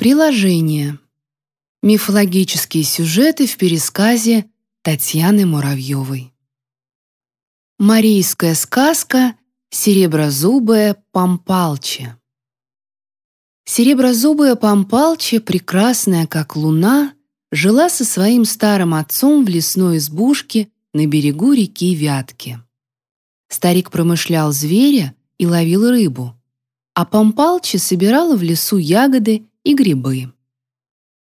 Приложение. Мифологические сюжеты в пересказе Татьяны Муравьевой. Марийская сказка «Сереброзубая Пампалче». Сереброзубая Пампалче, прекрасная как луна, жила со своим старым отцом в лесной избушке на берегу реки Вятки. Старик промышлял зверя и ловил рыбу, а Пампалче собирала в лесу ягоды и грибы.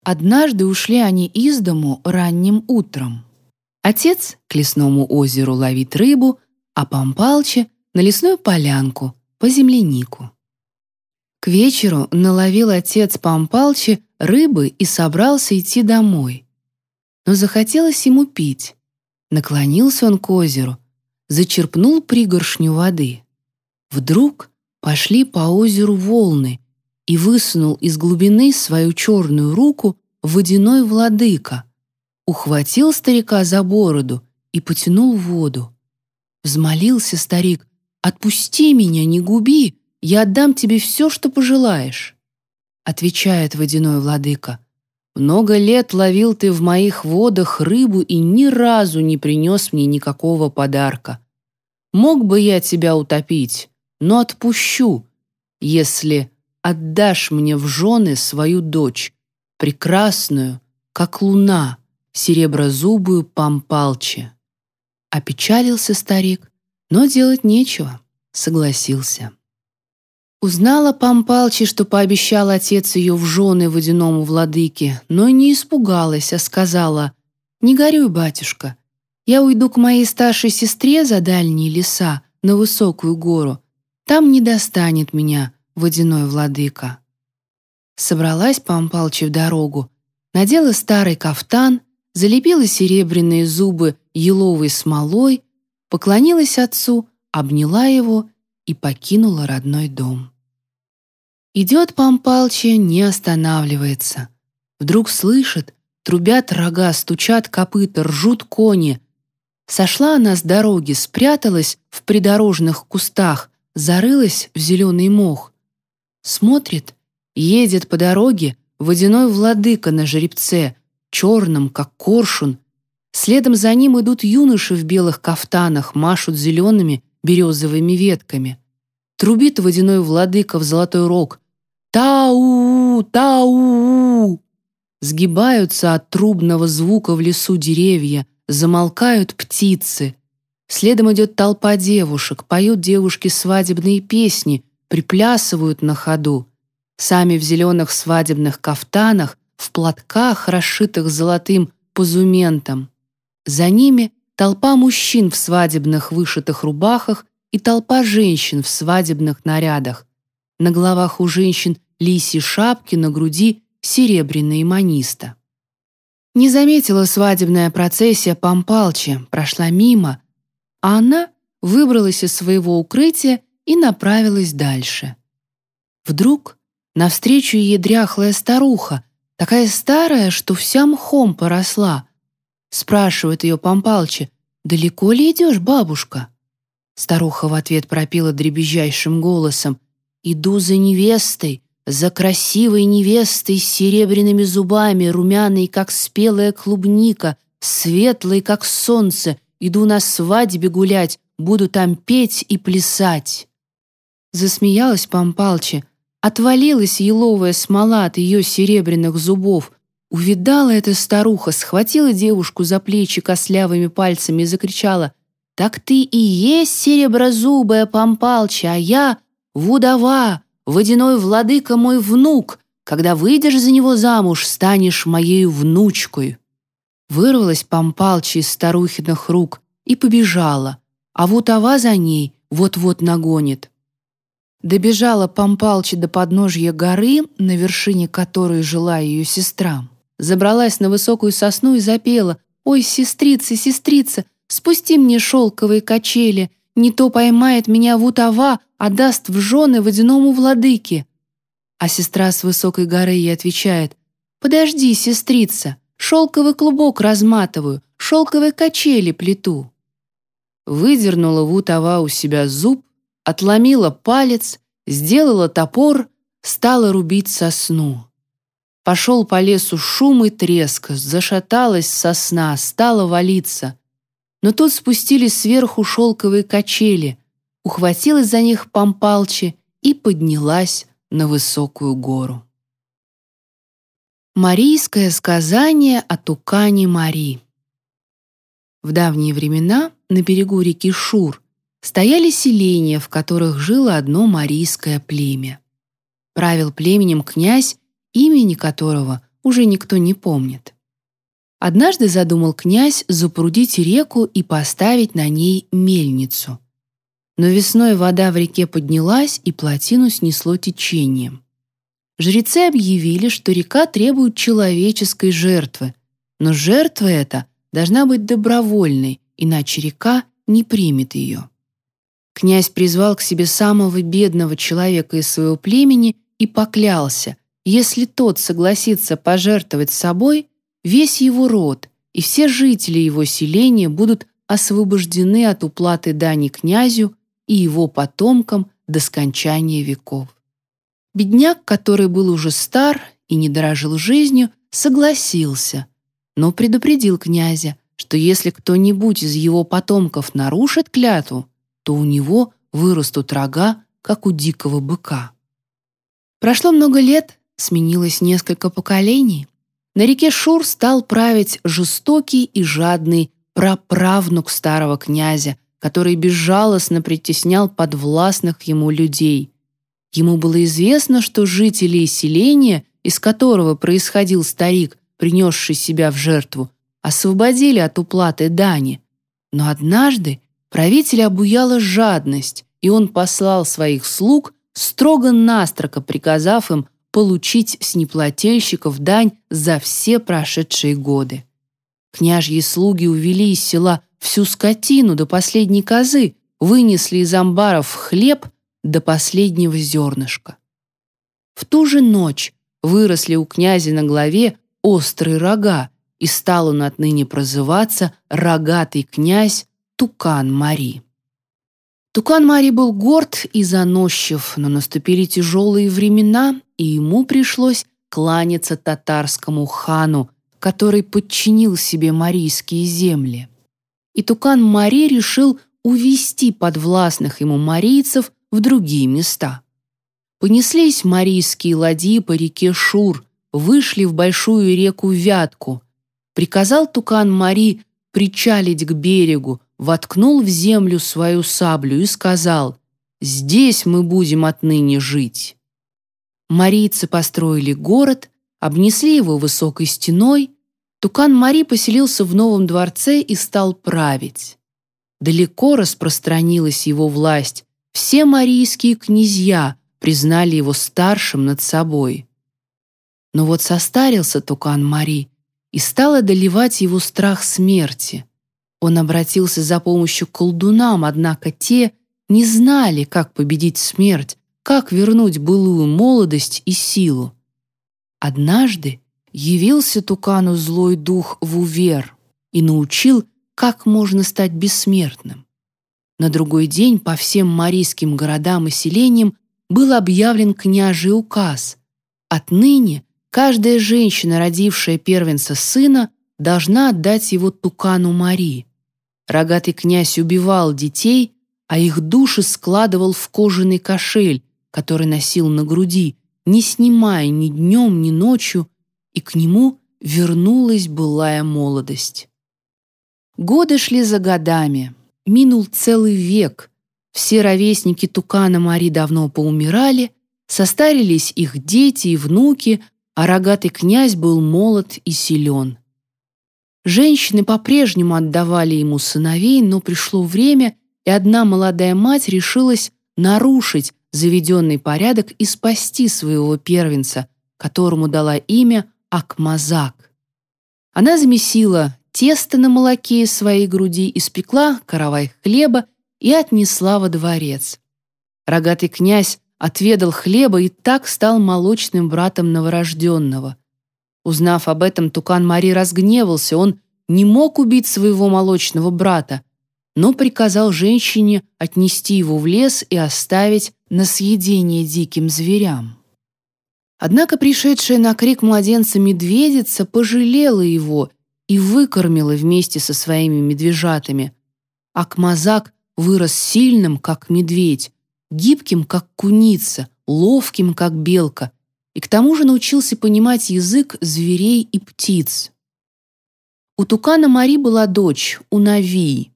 Однажды ушли они из дому ранним утром. Отец к лесному озеру ловит рыбу, а Пампалче — на лесную полянку, по землянику. К вечеру наловил отец Пампалче рыбы и собрался идти домой. Но захотелось ему пить. Наклонился он к озеру, зачерпнул пригоршню воды. Вдруг пошли по озеру волны, и высунул из глубины свою черную руку водяной владыка, ухватил старика за бороду и потянул в воду. Взмолился старик, «Отпусти меня, не губи, я отдам тебе все, что пожелаешь». Отвечает водяной владыка, «Много лет ловил ты в моих водах рыбу и ни разу не принес мне никакого подарка. Мог бы я тебя утопить, но отпущу, если отдашь мне в жены свою дочь, прекрасную, как луна, сереброзубую Пампалче». Опечалился старик, но делать нечего, согласился. Узнала Пампалчи, что пообещал отец ее в жены водяному владыке, но не испугалась, а сказала, «Не горюй, батюшка, я уйду к моей старшей сестре за дальние леса, на высокую гору. Там не достанет меня, водяной владыка. Собралась Пампалчи в дорогу, надела старый кафтан, залепила серебряные зубы еловой смолой, поклонилась отцу, обняла его и покинула родной дом. Идет Пампалчи, не останавливается. Вдруг слышит, трубят рога, стучат копыта, ржут кони. Сошла она с дороги, спряталась в придорожных кустах, зарылась в зеленый мох. Смотрит, едет по дороге водяной владыка на жеребце, черном, как коршун. Следом за ним идут юноши в белых кафтанах, машут зелеными березовыми ветками. Трубит водяной владыка в золотой рог. «Тау! Тау!» Сгибаются от трубного звука в лесу деревья, замолкают птицы. Следом идет толпа девушек, поют девушки свадебные песни, приплясывают на ходу. Сами в зеленых свадебных кафтанах, в платках, расшитых золотым позументом. За ними толпа мужчин в свадебных вышитых рубахах и толпа женщин в свадебных нарядах. На головах у женщин лисьи шапки, на груди серебряные маниста. Не заметила свадебная процессия Пампалчи, прошла мимо, а она выбралась из своего укрытия и направилась дальше. Вдруг навстречу ей дряхлая старуха, такая старая, что вся мхом поросла. Спрашивает ее Пампалчи, «Далеко ли идешь, бабушка?» Старуха в ответ пропила дребезжайшим голосом, «Иду за невестой, за красивой невестой с серебряными зубами, румяной, как спелая клубника, светлой, как солнце, иду на свадьбе гулять, буду там петь и плясать». Засмеялась Пампалчи, отвалилась еловая смола от ее серебряных зубов. Увидала эта старуха, схватила девушку за плечи кослявыми пальцами и закричала «Так ты и есть сереброзубая Пампалча, а я — вудова, водяной владыка мой внук. Когда выйдешь за него замуж, станешь моей внучкой». Вырвалась Пампалча из старухиных рук и побежала, а вутова за ней вот-вот нагонит. Добежала Пампалчи до подножья горы, на вершине которой жила ее сестра. Забралась на высокую сосну и запела «Ой, сестрица, сестрица, спусти мне шелковые качели, не то поймает меня Вутова, а даст в жены водяному владыке». А сестра с высокой горы ей отвечает «Подожди, сестрица, шелковый клубок разматываю, шелковые качели плету». Выдернула Вутова у себя зуб, отломила палец, сделала топор, стала рубить сосну. Пошел по лесу шум и треск, зашаталась сосна, стала валиться. Но тут спустились сверху шелковые качели, ухватилась за них Пампалчи и поднялась на высокую гору. Марийское сказание о тукане Мари В давние времена на берегу реки Шур стояли селения, в которых жило одно марийское племя. Правил племенем князь, имени которого уже никто не помнит. Однажды задумал князь запрудить реку и поставить на ней мельницу. Но весной вода в реке поднялась, и плотину снесло течением. Жрецы объявили, что река требует человеческой жертвы, но жертва эта должна быть добровольной, иначе река не примет ее. Князь призвал к себе самого бедного человека из своего племени и поклялся, если тот согласится пожертвовать собой, весь его род и все жители его селения будут освобождены от уплаты дани князю и его потомкам до скончания веков. Бедняк, который был уже стар и не дорожил жизнью, согласился, но предупредил князя, что если кто-нибудь из его потомков нарушит клятву, то у него вырастут рога, как у дикого быка. Прошло много лет, сменилось несколько поколений. На реке Шур стал править жестокий и жадный праправнук старого князя, который безжалостно притеснял подвластных ему людей. Ему было известно, что жители селения, из которого происходил старик, принесший себя в жертву, освободили от уплаты дани. Но однажды Правителя обуяла жадность, и он послал своих слуг, строго-настрого приказав им получить с неплательщиков дань за все прошедшие годы. Княжьи слуги увели из села всю скотину до последней козы, вынесли из амбаров хлеб до последнего зернышка. В ту же ночь выросли у князя на голове острые рога, и стал он отныне прозываться «рогатый князь Тукан Мари. Тукан Мари был горд и заносчив, но наступили тяжелые времена, и ему пришлось кланяться татарскому хану, который подчинил себе марийские земли. И Тукан Мари решил увести подвластных ему марийцев в другие места. Понеслись марийские ладьи по реке Шур, вышли в большую реку Вятку. Приказал Тукан Мари причалить к берегу, воткнул в землю свою саблю и сказал «Здесь мы будем отныне жить». Марийцы построили город, обнесли его высокой стеной, Тукан Мари поселился в новом дворце и стал править. Далеко распространилась его власть, все марийские князья признали его старшим над собой. Но вот состарился Тукан Мари, и стал одолевать его страх смерти. Он обратился за помощью к колдунам, однако те не знали, как победить смерть, как вернуть былую молодость и силу. Однажды явился Тукану злой дух Вувер и научил, как можно стать бессмертным. На другой день по всем марийским городам и селениям был объявлен княжий указ. Отныне каждая женщина, родившая первенца сына, должна отдать его Тукану Мари. Рогатый князь убивал детей, а их души складывал в кожаный кошель, который носил на груди, не снимая ни днем, ни ночью, и к нему вернулась былая молодость. Годы шли за годами, минул целый век. Все ровесники Тукана Мари давно поумирали, состарились их дети и внуки, а рогатый князь был молод и силен. Женщины по-прежнему отдавали ему сыновей, но пришло время, и одна молодая мать решилась нарушить заведенный порядок и спасти своего первенца, которому дала имя Акмазак. Она замесила тесто на молоке из своей груди, испекла каравай хлеба и отнесла во дворец. Рогатый князь отведал хлеба и так стал молочным братом новорожденного. Узнав об этом, Тукан Мари разгневался. Он не мог убить своего молочного брата, но приказал женщине отнести его в лес и оставить на съедение диким зверям. Однако пришедшая на крик младенца медведица пожалела его и выкормила вместе со своими медвежатами. Акмазак вырос сильным, как медведь, гибким, как куница, ловким, как белка, и к тому же научился понимать язык зверей и птиц. У Тукана Мари была дочь, Унавии.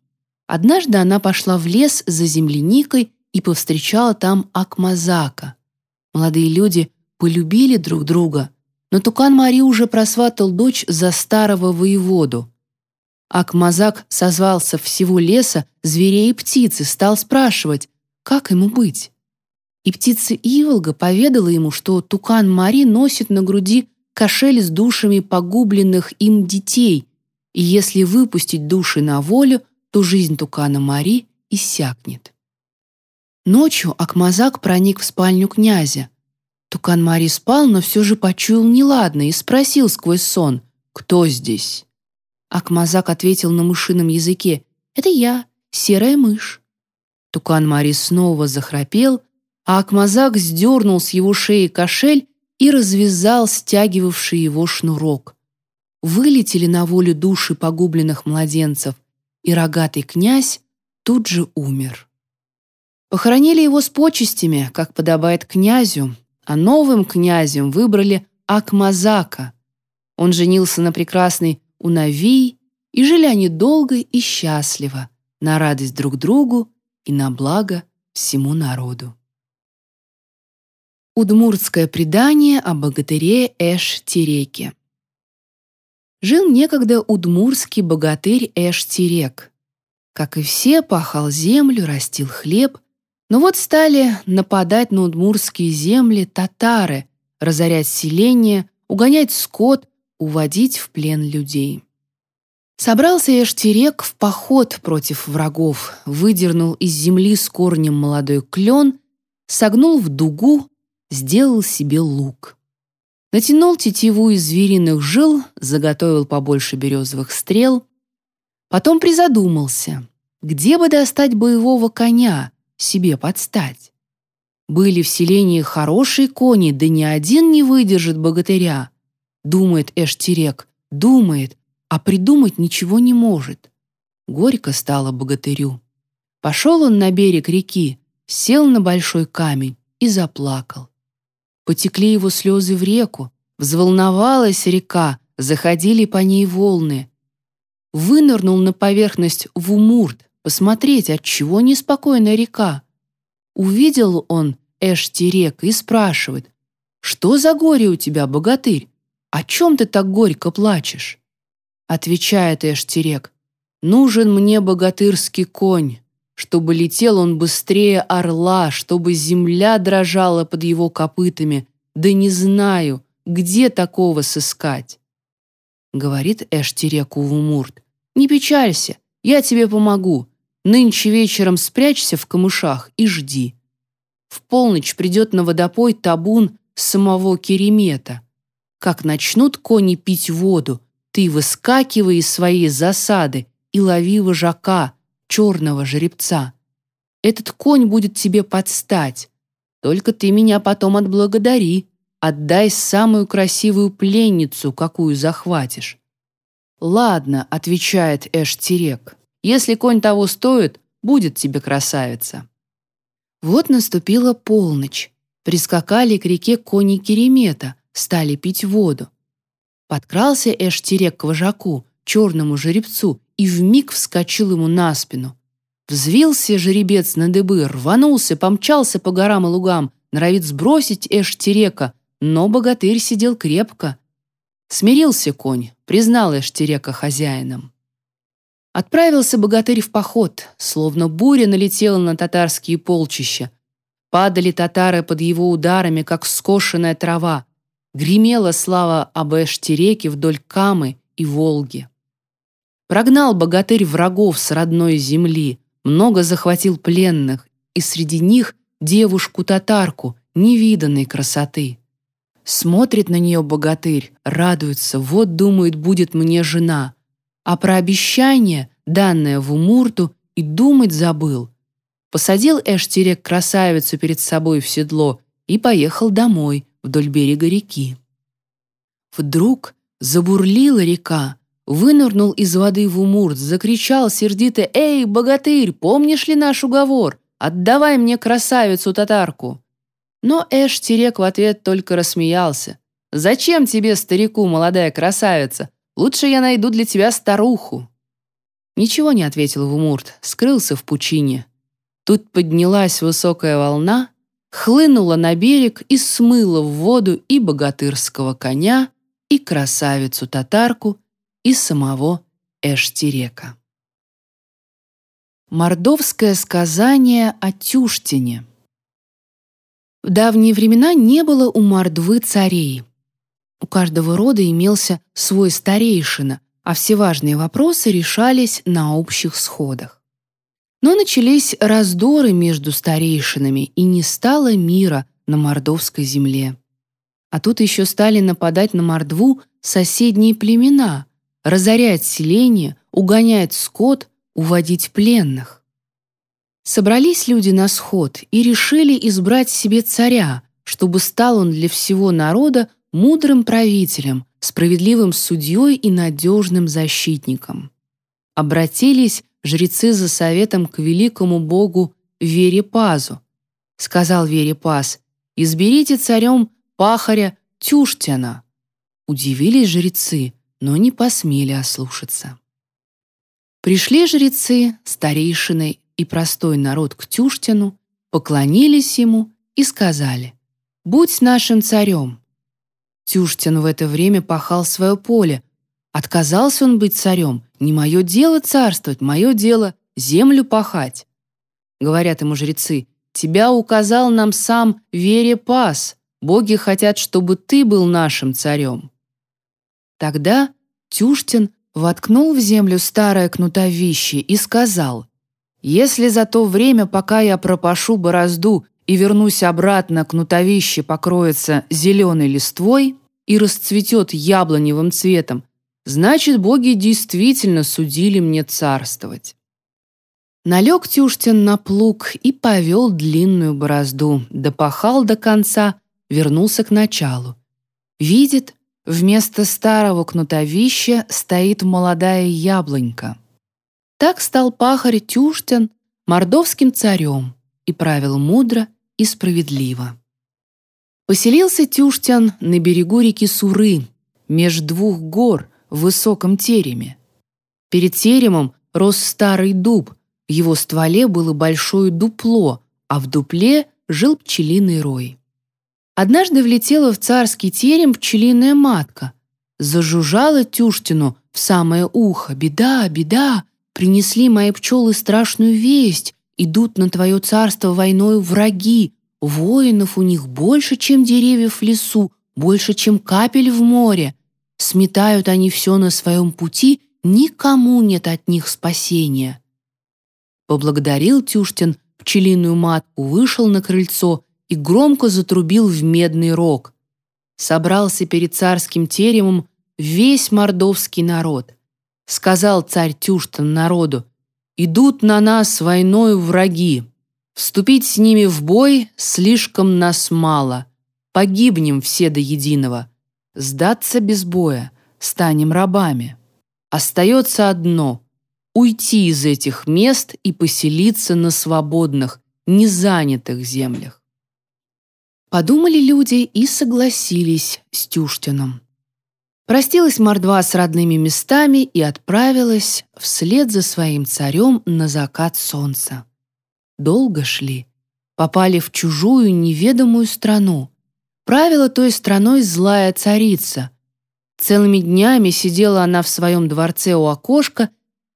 Однажды она пошла в лес за земляникой и повстречала там Акмазака. Молодые люди полюбили друг друга, но Тукан Мари уже просватал дочь за старого воеводу. Акмазак созвался всего леса, зверей и птиц и стал спрашивать, как ему быть. И птица Иволга поведала ему, что Тукан Мари носит на груди кошель с душами погубленных им детей — и если выпустить души на волю, то жизнь Тукана Мари иссякнет. Ночью Акмазак проник в спальню князя. Тукан Мари спал, но все же почуял неладно и спросил сквозь сон, «Кто здесь?» Акмазак ответил на мышином языке, «Это я, серая мышь». Тукан Мари снова захрапел, а Акмазак сдернул с его шеи кошель и развязал стягивавший его шнурок вылетели на волю души погубленных младенцев, и рогатый князь тут же умер. Похоронили его с почестями, как подобает князю, а новым князем выбрали Акмазака. Он женился на прекрасной Унавии, и жили они долго и счастливо, на радость друг другу и на благо всему народу. Удмуртское предание о богатыре Эш-Тереке жил некогда удмурский богатырь Эш-Терек. Как и все, пахал землю, растил хлеб, но вот стали нападать на удмурские земли татары, разорять селения, угонять скот, уводить в плен людей. Собрался Эштерек в поход против врагов, выдернул из земли с корнем молодой клен, согнул в дугу, сделал себе лук. Натянул тетиву из звериных жил, заготовил побольше березовых стрел. Потом призадумался, где бы достать боевого коня, себе подстать. Были в селении хорошие кони, да ни один не выдержит богатыря. Думает Эштерек, думает, а придумать ничего не может. Горько стало богатырю. Пошел он на берег реки, сел на большой камень и заплакал. Потекли его слезы в реку, взволновалась река, заходили по ней волны. Вынырнул на поверхность в Умурт, посмотреть, отчего неспокойна река. Увидел он Эштерек и спрашивает, «Что за горе у тебя, богатырь? О чем ты так горько плачешь?» Отвечает Эштерек, «Нужен мне богатырский конь, чтобы летел он быстрее орла, чтобы земля дрожала под его копытами, да не знаю, где такого сыскать. Говорит Эштереку Вумурт, не печалься, я тебе помогу. Нынче вечером спрячься в камышах и жди. В полночь придет на водопой табун самого Керемета. Как начнут кони пить воду, ты выскакивай из своей засады и лови вожака, черного жеребца. Этот конь будет тебе подстать. Только ты меня потом отблагодари. Отдай самую красивую пленницу, какую захватишь». «Ладно», — отвечает Эш-Терек. «Если конь того стоит, будет тебе красавица». Вот наступила полночь. Прискакали к реке кони Керемета, стали пить воду. Подкрался Эш-Терек к вожаку, черному жеребцу, и вмиг вскочил ему на спину. Взвился жеребец на дыбы, рванулся, помчался по горам и лугам, норовит сбросить Эштерека, но богатырь сидел крепко. Смирился конь, признал Эштерека хозяином. Отправился богатырь в поход, словно буря налетела на татарские полчища. Падали татары под его ударами, как скошенная трава. Гремела слава об Эштереке вдоль Камы и Волги. Прогнал богатырь врагов с родной земли, много захватил пленных, и среди них девушку-татарку невиданной красоты. Смотрит на нее богатырь, радуется, вот, думает, будет мне жена. А про обещание, данное в Умурту, и думать забыл. Посадил Эштерек красавицу перед собой в седло и поехал домой, вдоль берега реки. Вдруг забурлила река, вынырнул из воды в умурт, закричал сердито «Эй, богатырь, помнишь ли наш уговор? Отдавай мне красавицу-татарку!» Но Эш-Терек в ответ только рассмеялся. «Зачем тебе, старику, молодая красавица? Лучше я найду для тебя старуху». Ничего не ответил Вумурт, скрылся в пучине. Тут поднялась высокая волна, хлынула на берег и смыла в воду и богатырского коня, и красавицу-татарку, и самого Эштерека. Мордовское сказание о Тюштине В давние времена не было у Мордвы царей. У каждого рода имелся свой старейшина, а все важные вопросы решались на общих сходах. Но начались раздоры между старейшинами, и не стало мира на мордовской земле. А тут еще стали нападать на Мордву соседние племена, разорять селение, угонять скот, уводить пленных. Собрались люди на сход и решили избрать себе царя, чтобы стал он для всего народа мудрым правителем, справедливым судьей и надежным защитником. Обратились жрецы за советом к великому богу Верепазу. Сказал Верепаз, «Изберите царем пахаря Тюштяна». Удивились жрецы, но не посмели ослушаться. Пришли жрецы, старейшины и простой народ к Тюштяну, поклонились ему и сказали, «Будь нашим царем». Тюштин в это время пахал свое поле. Отказался он быть царем. Не мое дело царствовать, мое дело землю пахать. Говорят ему жрецы, тебя указал нам сам Вере Пас. Боги хотят, чтобы ты был нашим царем. Тогда Тюштин воткнул в землю старое кнутовище и сказал, «Если за то время, пока я пропашу борозду и вернусь обратно, кнутовище покроется зеленой листвой и расцветет яблоневым цветом, значит, боги действительно судили мне царствовать». Налег Тюштин на плуг и повел длинную борозду, допахал до конца, вернулся к началу. Видит, вместо старого кнутовища стоит молодая яблонька. Так стал пахарь Тюштин мордовским царем и правил мудро и справедливо. Поселился Тюштян на берегу реки Суры, меж двух гор в высоком тереме. Перед теремом рос старый дуб, в его стволе было большое дупло, а в дупле жил пчелиный рой. Однажды влетела в царский терем пчелиная матка. Зажужжала Тюштину в самое ухо. «Беда, беда! Принесли мои пчелы страшную весть. Идут на твое царство войною враги. Воинов у них больше, чем деревьев в лесу, больше, чем капель в море. Сметают они все на своем пути, никому нет от них спасения». Поблагодарил Тюштин пчелиную матку, вышел на крыльцо и громко затрубил в медный рог. Собрался перед царским теремом весь мордовский народ. Сказал царь Тюштан народу, «Идут на нас войною враги. Вступить с ними в бой слишком нас мало. Погибнем все до единого. Сдаться без боя, станем рабами. Остается одно — уйти из этих мест и поселиться на свободных, незанятых землях. Подумали люди и согласились с Тюштином. Простилась Мордва с родными местами и отправилась вслед за своим царем на закат солнца. Долго шли, попали в чужую неведомую страну. Правила той страной злая царица. Целыми днями сидела она в своем дворце у окошка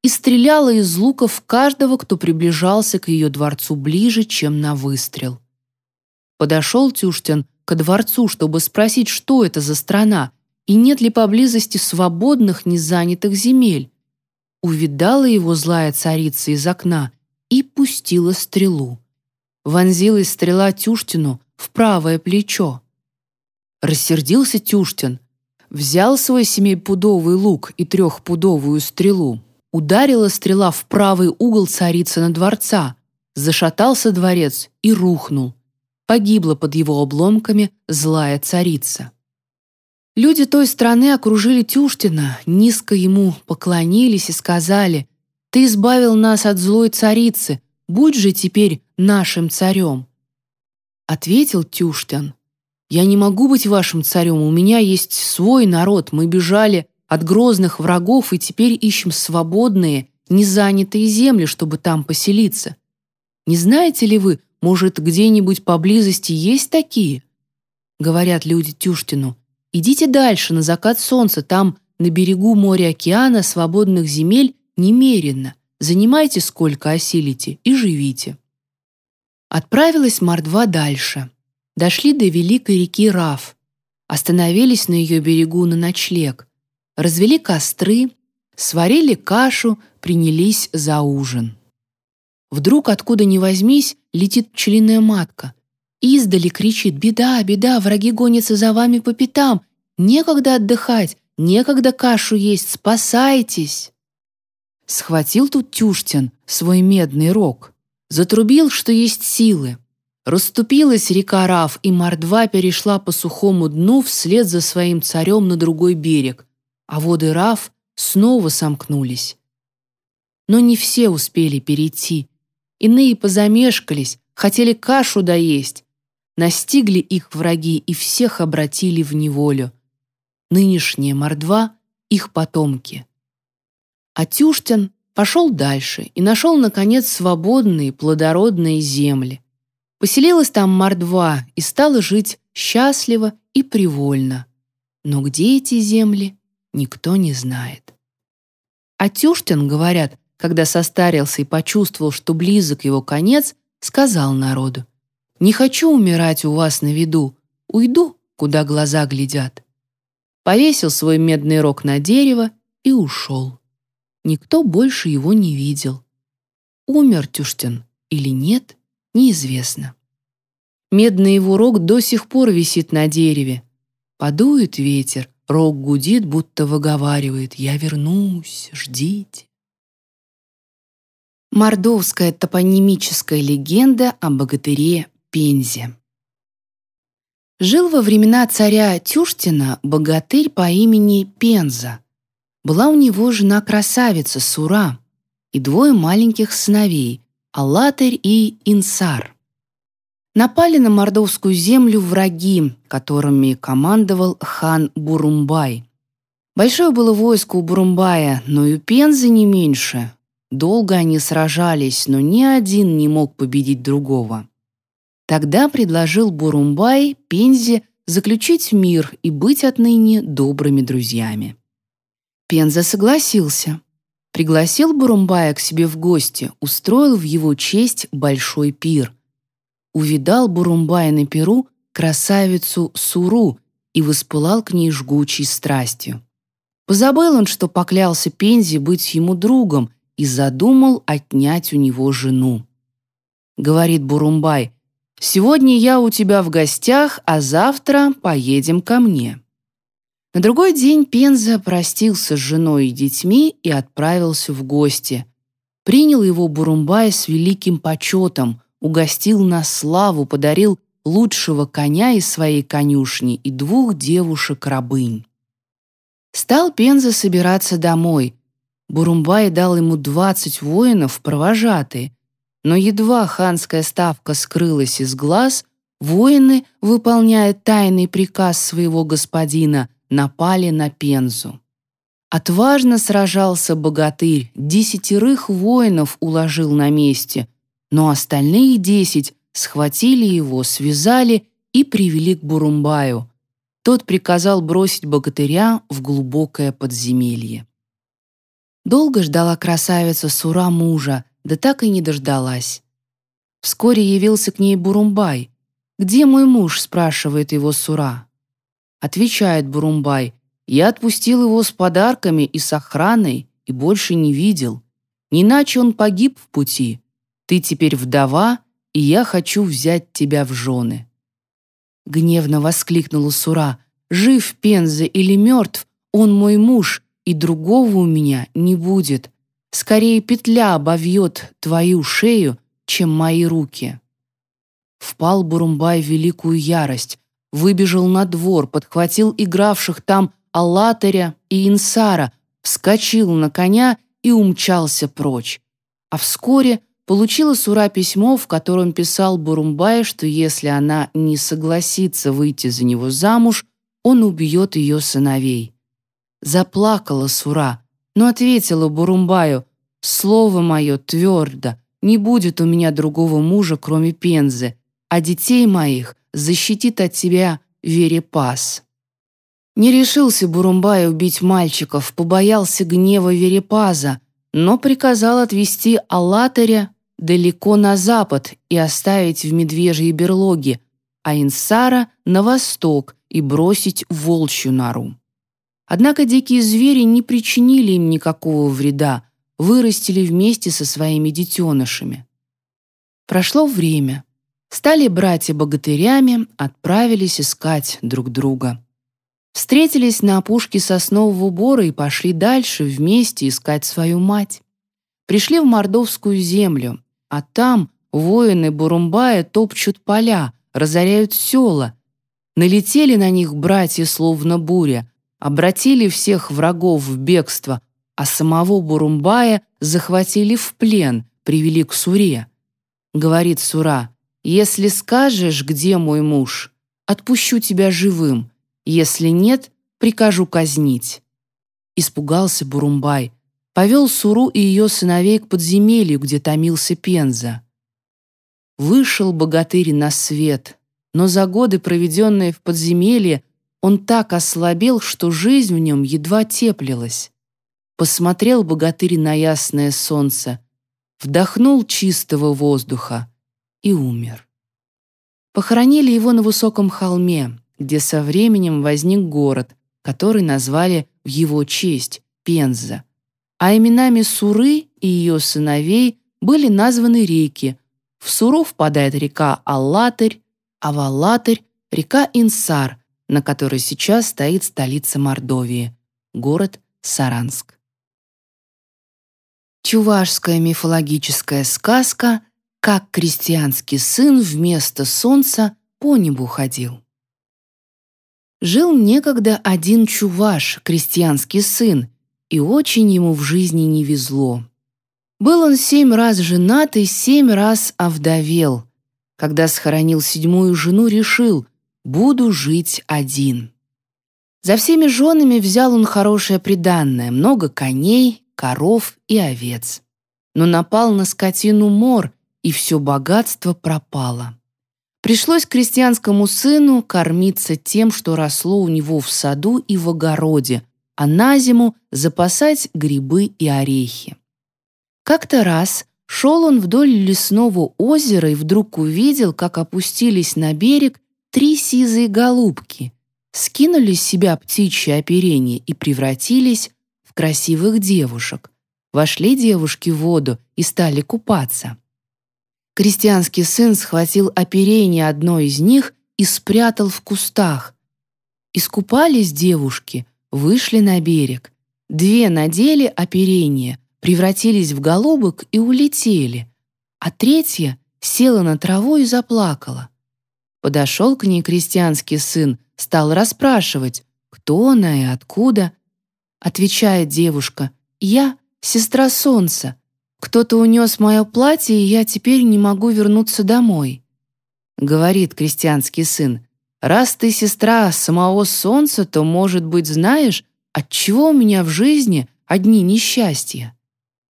и стреляла из лука в каждого, кто приближался к ее дворцу ближе, чем на выстрел. Подошел Тюштин ко дворцу, чтобы спросить, что это за страна и нет ли поблизости свободных незанятых земель. Увидала его злая царица из окна и пустила стрелу. Вонзилась стрела Тюштину в правое плечо. Рассердился Тюштин, взял свой семипудовый лук и трехпудовую стрелу. Ударила стрела в правый угол царицы на дворца, зашатался дворец и рухнул. Погибла под его обломками злая царица. Люди той страны окружили Тюштина, низко ему поклонились и сказали, «Ты избавил нас от злой царицы, будь же теперь нашим царем». Ответил Тюштин, «Я не могу быть вашим царем, у меня есть свой народ, мы бежали от грозных врагов и теперь ищем свободные, незанятые земли, чтобы там поселиться. Не знаете ли вы, может, где-нибудь поблизости есть такие?» Говорят люди Тюштину, «Идите дальше, на закат солнца, там, на берегу моря-океана, свободных земель немерено. Занимайте сколько осилите и живите». Отправилась Мордва дальше. Дошли до великой реки Раф. Остановились на ее берегу на ночлег. Развели костры, сварили кашу, принялись за ужин. Вдруг, откуда ни возьмись, летит пчелиная матка. Издали кричит «Беда, беда, враги гонятся за вами по пятам! Некогда отдыхать, некогда кашу есть, спасайтесь!» Схватил тут Тюштин свой медный рог, затрубил, что есть силы. Расступилась река Раф, и Мордва перешла по сухому дну вслед за своим царем на другой берег, а воды Раф снова сомкнулись. Но не все успели перейти. Иные позамешкались, хотели кашу доесть. Настигли их враги и всех обратили в неволю. Нынешняя Мордва — их потомки. А Тюштин пошел дальше и нашел, наконец, свободные плодородные земли. Поселилась там Мордва и стала жить счастливо и привольно. Но где эти земли, никто не знает. А Тюштин, говорят, когда состарился и почувствовал, что близок его конец, сказал народу, «Не хочу умирать у вас на виду, уйду, куда глаза глядят». Повесил свой медный рог на дерево и ушел. Никто больше его не видел. Умер Тюштин или нет, неизвестно. Медный его рог до сих пор висит на дереве. Подует ветер, рог гудит, будто выговаривает «Я вернусь, ждите». Мордовская топонимическая легенда о богатыре Пензе. Жил во времена царя Тюштина богатырь по имени Пенза. Была у него жена-красавица Сура и двое маленьких сыновей – Аллатырь и Инсар. Напали на мордовскую землю враги, которыми командовал хан Бурумбай. Большое было войско у Бурумбая, но и у Пензы не меньше, Долго они сражались, но ни один не мог победить другого. Тогда предложил Бурумбай Пензе заключить мир и быть отныне добрыми друзьями. Пенза согласился. Пригласил Бурумбая к себе в гости, устроил в его честь большой пир. Увидал Бурумбай на пиру красавицу Суру и воспылал к ней жгучей страстью. Позабыл он, что поклялся Пензе быть ему другом и задумал отнять у него жену. Говорит Бурумбай, «Сегодня я у тебя в гостях, а завтра поедем ко мне». На другой день Пенза простился с женой и детьми и отправился в гости. Принял его Бурумбай с великим почетом, угостил на славу, подарил лучшего коня из своей конюшни и двух девушек-рабынь. Стал Пенза собираться домой, Бурумбай дал ему двадцать воинов провожатые, но едва ханская ставка скрылась из глаз, воины, выполняя тайный приказ своего господина, напали на Пензу. Отважно сражался богатырь, десятерых воинов уложил на месте, но остальные десять схватили его, связали и привели к Бурумбаю. Тот приказал бросить богатыря в глубокое подземелье. Долго ждала красавица Сура мужа, да так и не дождалась. Вскоре явился к ней Бурумбай. «Где мой муж?» — спрашивает его Сура. Отвечает Бурумбай. «Я отпустил его с подарками и с охраной, и больше не видел. Иначе он погиб в пути. Ты теперь вдова, и я хочу взять тебя в жены». Гневно воскликнула Сура. «Жив Пенза или мертв, он мой муж, и другого у меня не будет. Скорее петля обовьет твою шею, чем мои руки». впал Бурумбай в великую ярость, выбежал на двор, подхватил игравших там Аллатаря и Инсара, вскочил на коня и умчался прочь. А вскоре получила Сура письмо, в котором писал Бурумбай, что если она не согласится выйти за него замуж, он убьет ее сыновей. Заплакала Сура, но ответила Бурумбаю, «Слово мое твердо, не будет у меня другого мужа, кроме Пензы, а детей моих защитит от тебя Верепас». Не решился Бурумбай убить мальчиков, побоялся гнева Верепаза, но приказал отвести Аллатаря далеко на запад и оставить в медвежьей берлоге, а Инсара — на восток и бросить в волчью нору. Однако дикие звери не причинили им никакого вреда, вырастили вместе со своими детенышами. Прошло время. Стали братья богатырями, отправились искать друг друга. Встретились на опушке соснового бора и пошли дальше вместе искать свою мать. Пришли в Мордовскую землю, а там воины Бурумбая топчут поля, разоряют села. Налетели на них братья словно буря, обратили всех врагов в бегство, а самого Бурумбая захватили в плен, привели к Суре. Говорит Сура, «Если скажешь, где мой муж, отпущу тебя живым, если нет, прикажу казнить». Испугался Бурумбай, повел Суру и ее сыновей к подземелью, где томился Пенза. Вышел богатырь на свет, но за годы, проведенные в подземелье, он так ослабел, что жизнь в нем едва теплилась. Посмотрел богатырь на ясное солнце, вдохнул чистого воздуха и умер. Похоронили его на высоком холме, где со временем возник город, который назвали в его честь Пенза. А именами Суры и ее сыновей были названы реки. В Суру впадает река Аллатырь, а в Аллатырь — река Инсар, на которой сейчас стоит столица Мордовии — город Саранск. Чувашская мифологическая сказка «Как крестьянский сын вместо солнца по небу ходил». Жил некогда один чуваш, крестьянский сын, и очень ему в жизни не везло. Был он семь раз женат и семь раз овдовел. Когда схоронил седьмую жену, решил «буду жить один». За всеми женами взял он хорошее приданное, много коней, коров и овец. Но напал на скотину мор, и все богатство пропало. Пришлось крестьянскому сыну кормиться тем, что росло у него в саду и в огороде, а на зиму запасать грибы и орехи. Как-то раз шел он вдоль лесного озера и вдруг увидел, как опустились на берег три сизые голубки, скинули с себя птичье оперение и превратились в красивых девушек. Вошли девушки в воду и стали купаться. Крестьянский сын схватил оперение одной из них и спрятал в кустах. Искупались девушки, вышли на берег. Две надели оперение, превратились в голубок и улетели, а третья села на траву и заплакала. Подошел к ней крестьянский сын, стал расспрашивать, кто она и откуда. Отвечает девушка, «Я — сестра солнца, кто-то унес мое платье, и я теперь не могу вернуться домой. Говорит крестьянский сын, раз ты сестра самого солнца, то, может быть, знаешь, от чего у меня в жизни одни несчастья?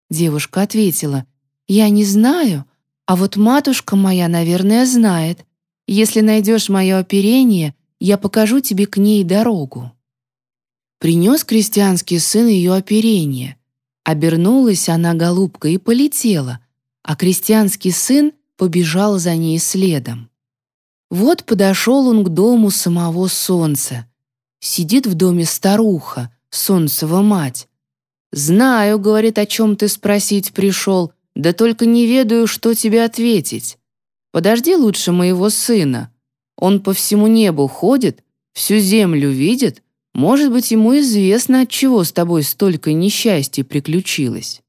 Девушка ответила, я не знаю, а вот матушка моя, наверное, знает. Если найдешь мое оперение, я покажу тебе к ней дорогу. Принес крестьянский сын ее оперение — Обернулась она голубка и полетела, а крестьянский сын побежал за ней следом. Вот подошел он к дому самого солнца. Сидит в доме старуха, солнцева мать. «Знаю, — говорит, — о чем ты спросить пришел, да только не ведаю, что тебе ответить. Подожди лучше моего сына. Он по всему небу ходит, всю землю видит, может быть, ему известно, от чего с тобой столько несчастья приключилось.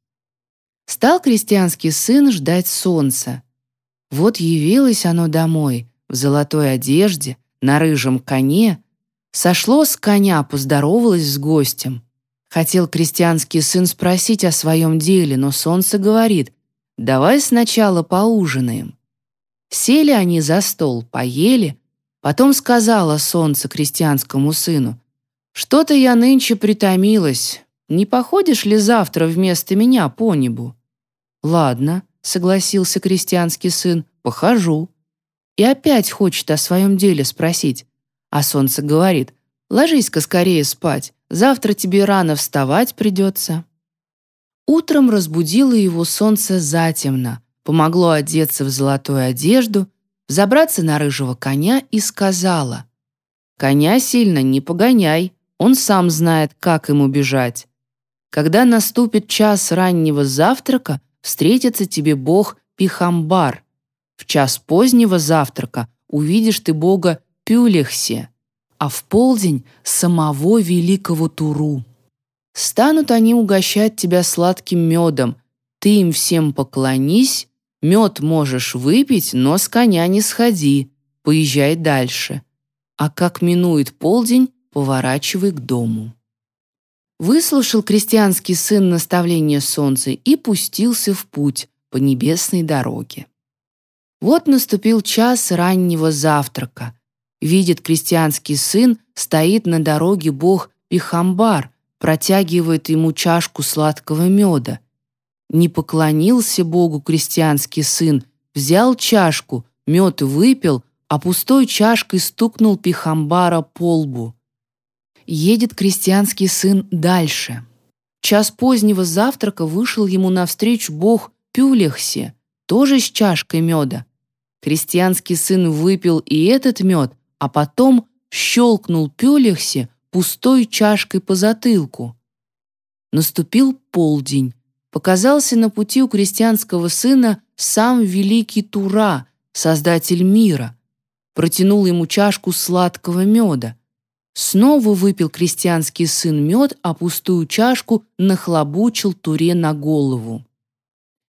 Стал крестьянский сын ждать солнца. Вот явилось оно домой, в золотой одежде, на рыжем коне, сошло с коня, поздоровалось с гостем. Хотел крестьянский сын спросить о своем деле, но солнце говорит, «Давай сначала поужинаем». Сели они за стол, поели, потом сказала солнце крестьянскому сыну, «Что-то я нынче притомилась, не походишь ли завтра вместо меня по небу?» «Ладно», — согласился крестьянский сын, — «похожу». И опять хочет о своем деле спросить. А солнце говорит, «Ложись-ка скорее спать, завтра тебе рано вставать придется». Утром разбудило его солнце затемно, помогло одеться в золотую одежду, забраться на рыжего коня и сказала, «Коня сильно не погоняй, он сам знает, как ему бежать. Когда наступит час раннего завтрака, встретится тебе бог Пихамбар. В час позднего завтрака увидишь ты бога Пюлехсе, а в полдень — самого великого Туру. Станут они угощать тебя сладким медом, ты им всем поклонись, мед можешь выпить, но с коня не сходи, поезжай дальше. А как минует полдень, поворачивай к дому. Выслушал крестьянский сын наставление солнца и пустился в путь по небесной дороге. Вот наступил час раннего завтрака. Видит крестьянский сын, стоит на дороге бог Пихамбар, протягивает ему чашку сладкого меда. Не поклонился богу крестьянский сын, взял чашку, мед выпил, а пустой чашкой стукнул Пихамбара по лбу едет крестьянский сын дальше. Час позднего завтрака вышел ему навстречу бог Пюлехсе, тоже с чашкой меда. Крестьянский сын выпил и этот мед, а потом щелкнул Пюлехсе пустой чашкой по затылку. Наступил полдень. Показался на пути у крестьянского сына сам великий Тура, создатель мира. Протянул ему чашку сладкого меда. Снова выпил крестьянский сын мед, а пустую чашку нахлобучил Туре на голову.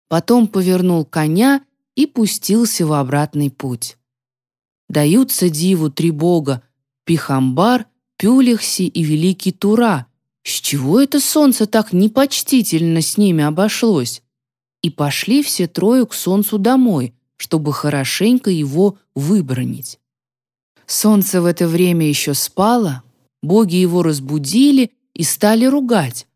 Потом повернул коня и пустился в обратный путь. Даются диву три бога — Пихамбар, Пюлехси и Великий Тура. С чего это солнце так непочтительно с ними обошлось? И пошли все трое к солнцу домой, чтобы хорошенько его выбронить. Солнце в это время еще спало, боги его разбудили и стали ругать.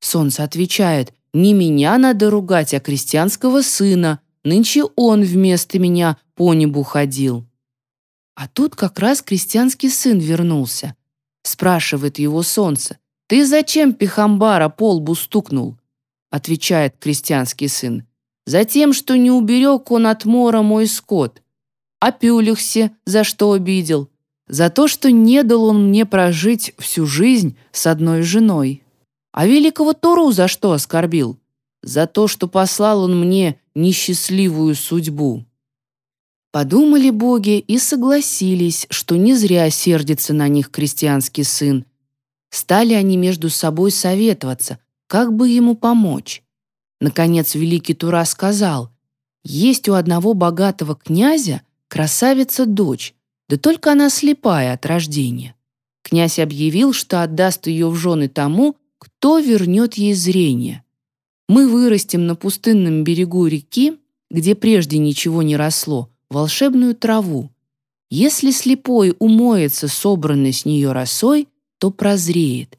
Солнце отвечает, не меня надо ругать, а крестьянского сына, нынче он вместо меня по небу ходил. А тут как раз крестьянский сын вернулся. Спрашивает его солнце, «Ты зачем Пихамбара по лбу стукнул?» Отвечает крестьянский сын, «Затем, что не уберег он от мора мой скот. А Пюлюхсе за что обидел? За то, что не дал он мне прожить всю жизнь с одной женой. А великого Туру за что оскорбил? За то, что послал он мне несчастливую судьбу. Подумали боги и согласились, что не зря сердится на них крестьянский сын. Стали они между собой советоваться, как бы ему помочь. Наконец великий Тура сказал, «Есть у одного богатого князя красавица-дочь, да только она слепая от рождения. Князь объявил, что отдаст ее в жены тому, кто вернет ей зрение. Мы вырастим на пустынном берегу реки, где прежде ничего не росло, волшебную траву. Если слепой умоется собранной с нее росой, то прозреет.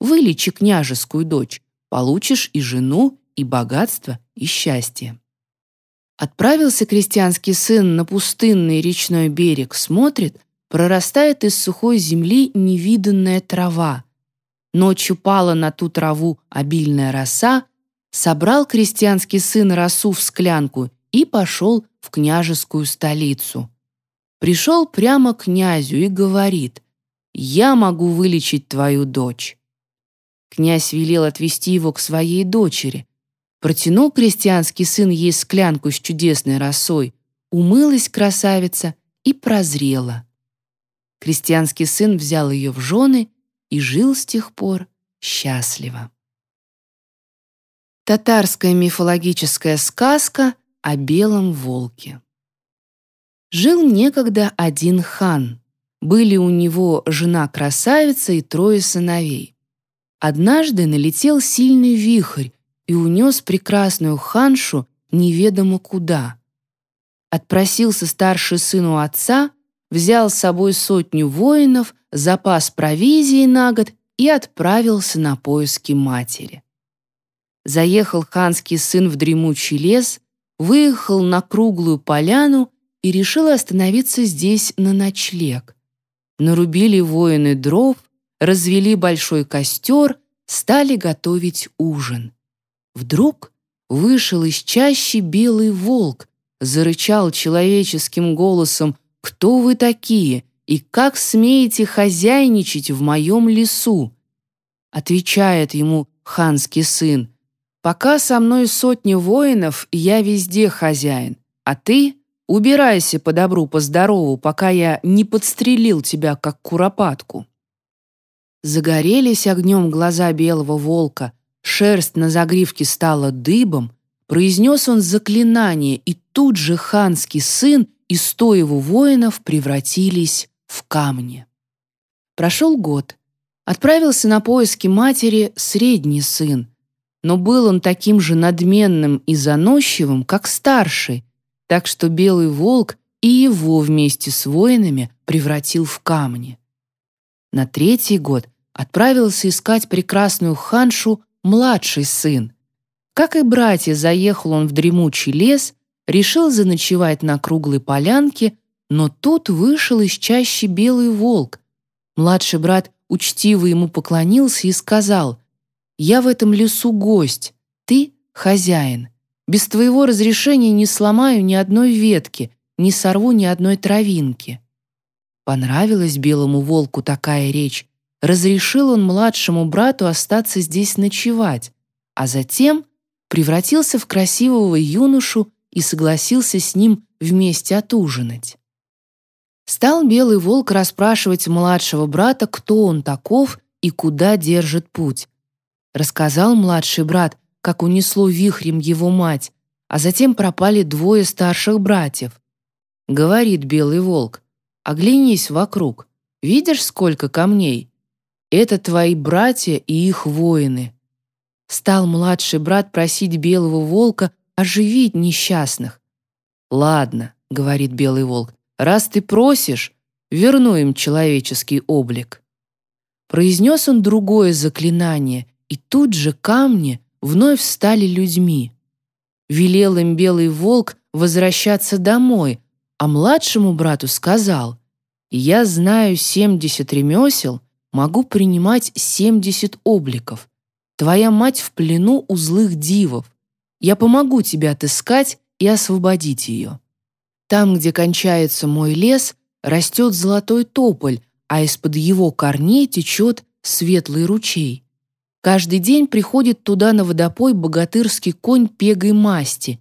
Вылечи княжескую дочь, получишь и жену, и богатство, и счастье. Отправился крестьянский сын на пустынный речной берег, смотрит, прорастает из сухой земли невиданная трава. Ночью пала на ту траву обильная роса, собрал крестьянский сын росу в склянку и пошел в княжескую столицу. Пришел прямо к князю и говорит, «Я могу вылечить твою дочь». Князь велел отвести его к своей дочери, Протянул крестьянский сын ей склянку с чудесной росой, умылась красавица и прозрела. Крестьянский сын взял ее в жены и жил с тех пор счастливо. Татарская мифологическая сказка о белом волке. Жил некогда один хан. Были у него жена-красавица и трое сыновей. Однажды налетел сильный вихрь и унес прекрасную ханшу неведомо куда. Отпросился старший сын у отца, взял с собой сотню воинов, запас провизии на год и отправился на поиски матери. Заехал ханский сын в дремучий лес, выехал на круглую поляну и решил остановиться здесь на ночлег. Нарубили воины дров, развели большой костер, стали готовить ужин. Вдруг вышел из чащи белый волк, зарычал человеческим голосом «Кто вы такие и как смеете хозяйничать в моем лесу?» Отвечает ему ханский сын Пока со мной сотни воинов, я везде хозяин, а ты убирайся по добру, по здорову, пока я не подстрелил тебя, как куропатку». Загорелись огнем глаза белого волка, шерсть на загривке стала дыбом, произнес он заклинание, и тут же ханский сын и сто его воинов превратились в камни. Прошел год. Отправился на поиски матери средний сын, но был он таким же надменным и заносчивым, как старший, так что белый волк и его вместе с воинами превратил в камни. На третий год отправился искать прекрасную ханшу младший сын. Как и братья, заехал он в дремучий лес, решил заночевать на круглой полянке, но тут вышел из чащи белый волк. Младший брат учтиво ему поклонился и сказал — я в этом лесу гость, ты — хозяин. Без твоего разрешения не сломаю ни одной ветки, не сорву ни одной травинки». Понравилась белому волку такая речь. Разрешил он младшему брату остаться здесь ночевать, а затем превратился в красивого юношу и согласился с ним вместе отужинать. Стал белый волк расспрашивать младшего брата, кто он таков и куда держит путь. Рассказал младший брат, как унесло вихрем его мать, а затем пропали двое старших братьев. Говорит белый волк, оглянись вокруг, видишь, сколько камней? Это твои братья и их воины. Стал младший брат просить белого волка оживить несчастных. «Ладно», — говорит белый волк, — «раз ты просишь, верну им человеческий облик». Произнес он другое заклинание, и тут же камни вновь стали людьми. Велел им белый волк возвращаться домой, а младшему брату сказал, «Я знаю семьдесят ремесел, могу принимать семьдесят обликов. Твоя мать в плену у злых дивов. Я помогу тебе отыскать и освободить ее. Там, где кончается мой лес, растет золотой тополь, а из-под его корней течет светлый ручей. Каждый день приходит туда на водопой богатырский конь пегой масти.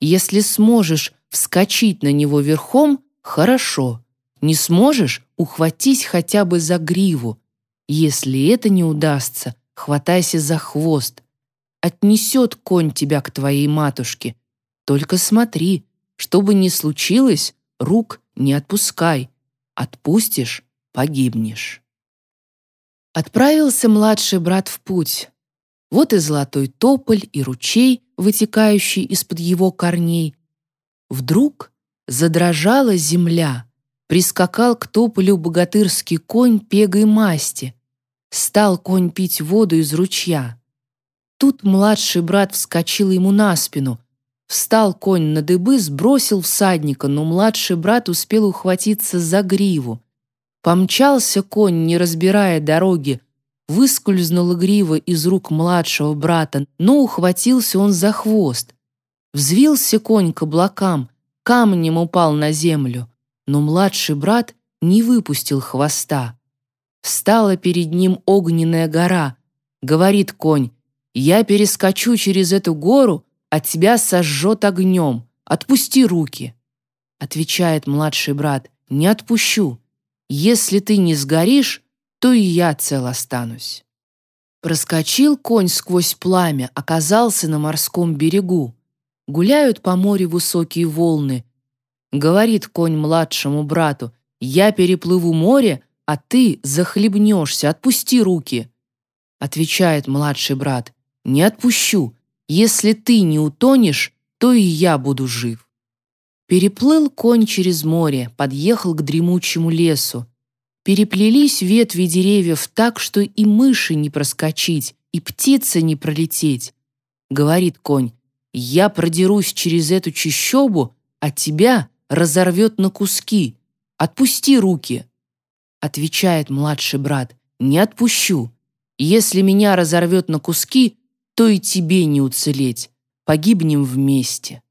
Если сможешь вскочить на него верхом, хорошо. Не сможешь, ухватись хотя бы за гриву. Если это не удастся, хватайся за хвост. Отнесет конь тебя к твоей матушке. Только смотри, что бы ни случилось, рук не отпускай. Отпустишь — погибнешь. Отправился младший брат в путь. Вот и золотой тополь, и ручей, вытекающий из-под его корней. Вдруг задрожала земля, прискакал к тополю богатырский конь пегой масти. Стал конь пить воду из ручья. Тут младший брат вскочил ему на спину. Встал конь на дыбы, сбросил всадника, но младший брат успел ухватиться за гриву. Помчался конь, не разбирая дороги, выскользнула грива из рук младшего брата, но ухватился он за хвост. Взвился конь к облакам, камнем упал на землю, но младший брат не выпустил хвоста. Встала перед ним огненная гора. Говорит конь, «Я перескочу через эту гору, а тебя сожжет огнем. Отпусти руки». Отвечает младший брат, «Не отпущу. Если ты не сгоришь, то и я цел останусь. Проскочил конь сквозь пламя, оказался на морском берегу. Гуляют по морю высокие волны. Говорит конь младшему брату, «Я переплыву море, а ты захлебнешься, отпусти руки». Отвечает младший брат, «Не отпущу. Если ты не утонешь, то и я буду жив». Переплыл конь через море, подъехал к дремучему лесу. Переплелись ветви деревьев так, что и мыши не проскочить, и птица не пролететь. Говорит конь, «Я продерусь через эту чащобу, а тебя разорвет на куски. Отпусти руки!» Отвечает младший брат, «Не отпущу. Если меня разорвет на куски, то и тебе не уцелеть. Погибнем вместе».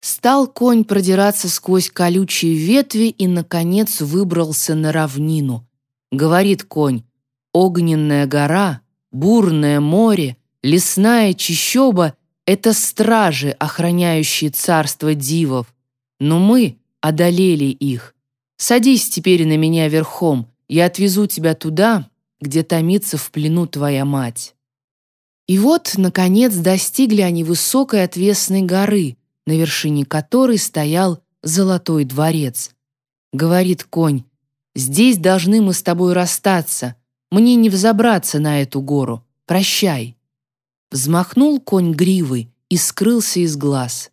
Стал конь продираться сквозь колючие ветви и, наконец, выбрался на равнину. Говорит конь, «Огненная гора, бурное море, лесная чащоба — это стражи, охраняющие царство дивов но мы одолели их. Садись теперь на меня верхом, я отвезу тебя туда, где томится в плену твоя мать». И вот, наконец, достигли они высокой отвесной горы, на вершине которой стоял золотой дворец. Говорит конь, «Здесь должны мы с тобой расстаться, мне не взобраться на эту гору, прощай». Взмахнул конь гривой и скрылся из глаз.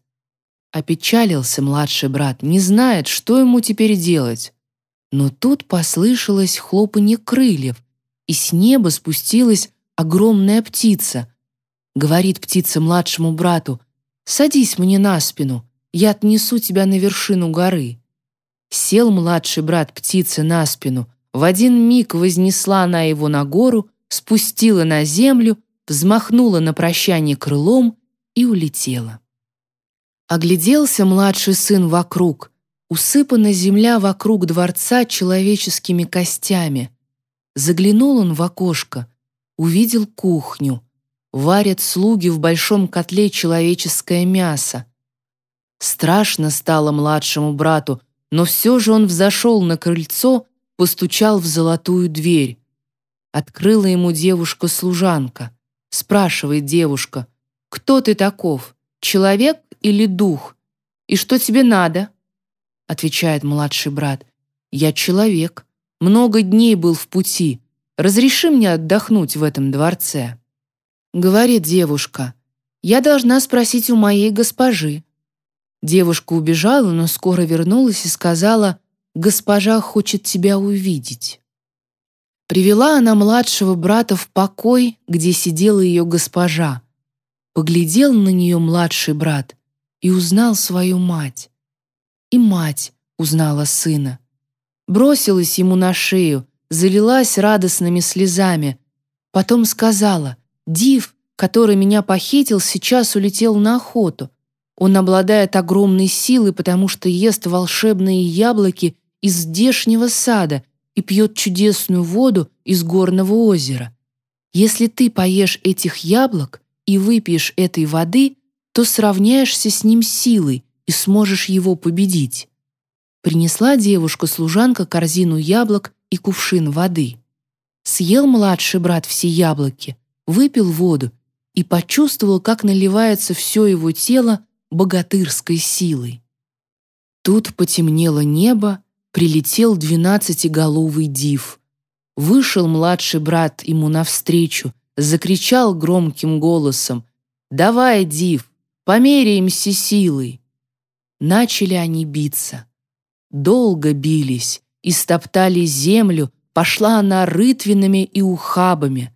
Опечалился младший брат, не знает, что ему теперь делать. Но тут послышалось хлопанье крыльев, и с неба спустилась огромная птица. Говорит птица младшему брату, «Садись мне на спину, я отнесу тебя на вершину горы». Сел младший брат птицы на спину, в один миг вознесла она его на гору, спустила на землю, взмахнула на прощание крылом и улетела. Огляделся младший сын вокруг. Усыпана земля вокруг дворца человеческими костями. Заглянул он в окошко, увидел кухню. Варят слуги в большом котле человеческое мясо. Страшно стало младшему брату, но все же он взошел на крыльцо, постучал в золотую дверь. Открыла ему девушка-служанка. Спрашивает девушка, «Кто ты таков? Человек или дух? И что тебе надо?» Отвечает младший брат. «Я человек. Много дней был в пути. Разреши мне отдохнуть в этом дворце». Говорит девушка. «Я должна спросить у моей госпожи». Девушка убежала, но скоро вернулась и сказала, «Госпожа хочет тебя увидеть». Привела она младшего брата в покой, где сидела ее госпожа. Поглядел на нее младший брат и узнал свою мать. И мать узнала сына. Бросилась ему на шею, залилась радостными слезами. Потом сказала, «Див, который меня похитил, сейчас улетел на охоту. Он обладает огромной силой, потому что ест волшебные яблоки из здешнего сада и пьет чудесную воду из горного озера. Если ты поешь этих яблок и выпьешь этой воды, то сравняешься с ним силой и сможешь его победить. Принесла девушка-служанка корзину яблок и кувшин воды. Съел младший брат все яблоки, выпил воду и почувствовал, как наливается все его тело богатырской силой. Тут потемнело небо, прилетел двенадцатиголовый див. Вышел младший брат ему навстречу, закричал громким голосом «Давай, див, Померяемся силой. Начали они биться. Долго бились, истоптали землю, пошла она рытвинами и ухабами.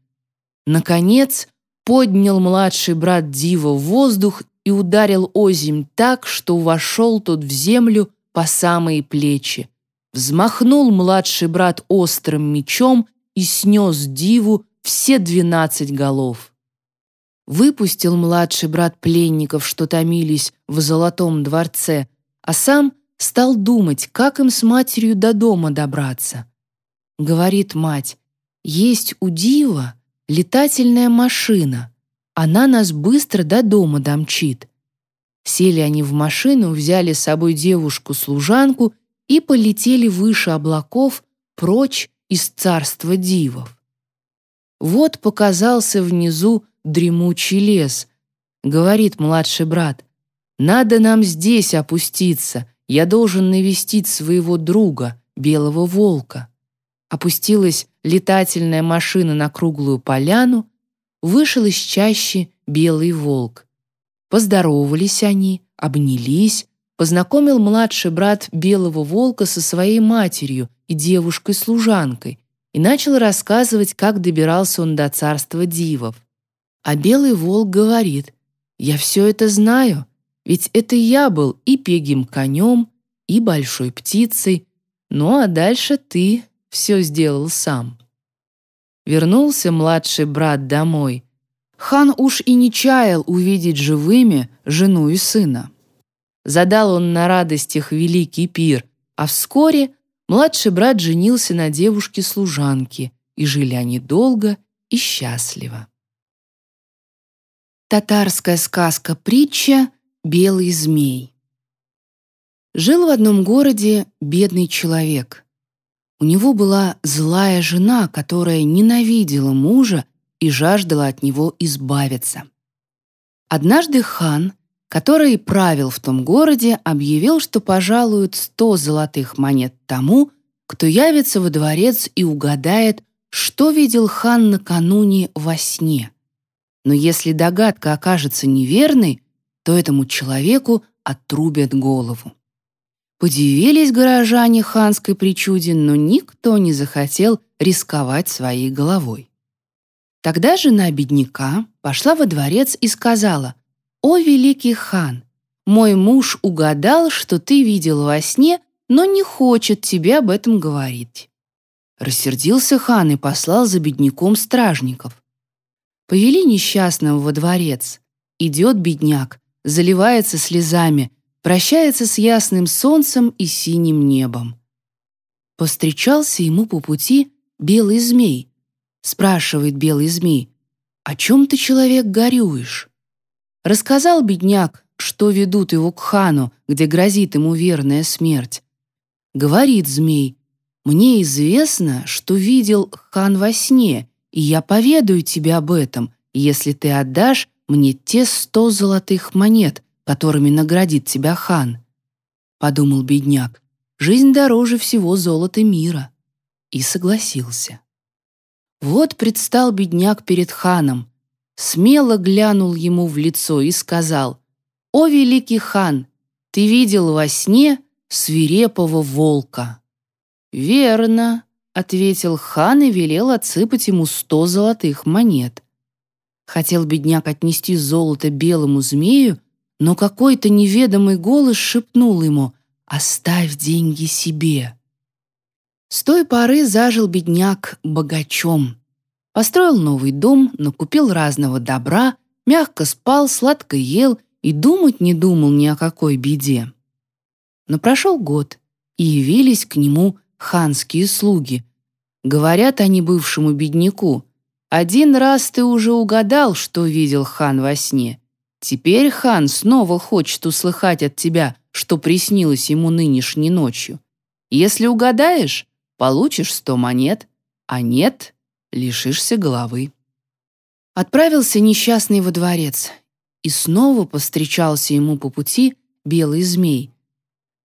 Наконец, поднял младший брат Дива в воздух и ударил озимь так, что вошел тот в землю по самые плечи. Взмахнул младший брат острым мечом и снес Диву все двенадцать голов выпустил младший брат пленников, что томились в золотом дворце, а сам стал думать, как им с матерью до дома добраться. Говорит мать, есть у Дива летательная машина, она нас быстро до дома домчит. Сели они в машину, взяли с собой девушку-служанку и полетели выше облаков, прочь из царства дивов. Вот показался внизу дремучий лес. Говорит младший брат, «Надо нам здесь опуститься. Я должен навестить своего друга, белого волка. Опустилась летательная машина на круглую поляну, вышел из чащи белый волк. Поздоровались они, обнялись, познакомил младший брат белого волка со своей матерью и девушкой-служанкой и начал рассказывать, как добирался он до царства дивов. А белый волк говорит, «Я все это знаю, ведь это я был и пегим конем, и большой птицей, ну а дальше ты все сделал сам». Вернулся младший брат домой. Хан уж и не чаял увидеть живыми жену и сына. Задал он на радостях великий пир, а вскоре младший брат женился на девушке-служанке, и жили они долго и счастливо. Татарская сказка-притча «Белый змей». Жил в одном городе бедный человек. У него была злая жена, которая ненавидела мужа и жаждала от него избавиться. Однажды хан, который правил в том городе, объявил, что пожалует сто золотых монет тому, кто явится во дворец и угадает, что видел хан накануне во сне. Но если догадка окажется неверной, то этому человеку отрубят голову. Подивились горожане ханской причуде, но никто не захотел рисковать своей головой. Тогда жена бедняка пошла во дворец и сказала, «О, великий хан, мой муж угадал, что ты видел во сне, но не хочет тебе об этом говорить». Рассердился хан и послал за бедняком стражников. Повели несчастного во дворец. Идет бедняк, заливается слезами, прощается с ясным солнцем и синим небом. Повстречался ему по пути белый змей. Спрашивает белый змей, «О чем ты, человек, горюешь?» Рассказал бедняк, что ведут его к хану, где грозит ему верная смерть. Говорит змей, «Мне известно, что видел хан во сне, и я поведаю тебе об этом, если ты отдашь мне те сто золотых монет, которыми наградит тебя хан. Подумал бедняк, жизнь дороже всего золота мира. И согласился. Вот предстал бедняк перед ханом, смело глянул ему в лицо и сказал, «О, великий хан, ты видел во сне свирепого волка». «Верно», — ответил хан и велел отсыпать ему сто золотых монет. Хотел бедняк отнести золото белому змею, но какой-то неведомый голос шепнул ему «Оставь деньги себе». С той поры зажил бедняк богачом. Построил новый дом, накупил разного добра, мягко спал, сладко ел и думать не думал ни о какой беде. Но прошел год, и явились к нему ханские слуги. Говорят они бывшему бедняку, «Один раз ты уже угадал, что видел хан во сне. Теперь хан снова хочет услыхать от тебя, что приснилось ему нынешней ночью. Если угадаешь, получишь сто монет, а нет, лишишься головы». Отправился несчастный во дворец, и снова повстречался ему по пути белый змей.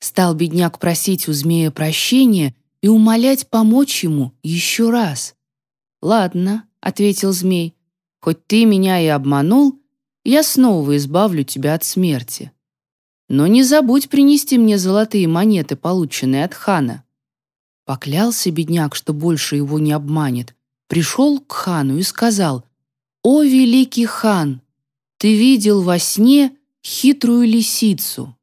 Стал бедняк просить у змея прощения и умолять помочь ему еще раз. «Ладно», — ответил змей, — «хоть ты меня и обманул, я снова избавлю тебя от смерти. Но не забудь принести мне золотые монеты, полученные от хана». Поклялся бедняк, что больше его не обманет, пришел к хану и сказал, «О, великий хан, ты видел во сне хитрую лисицу».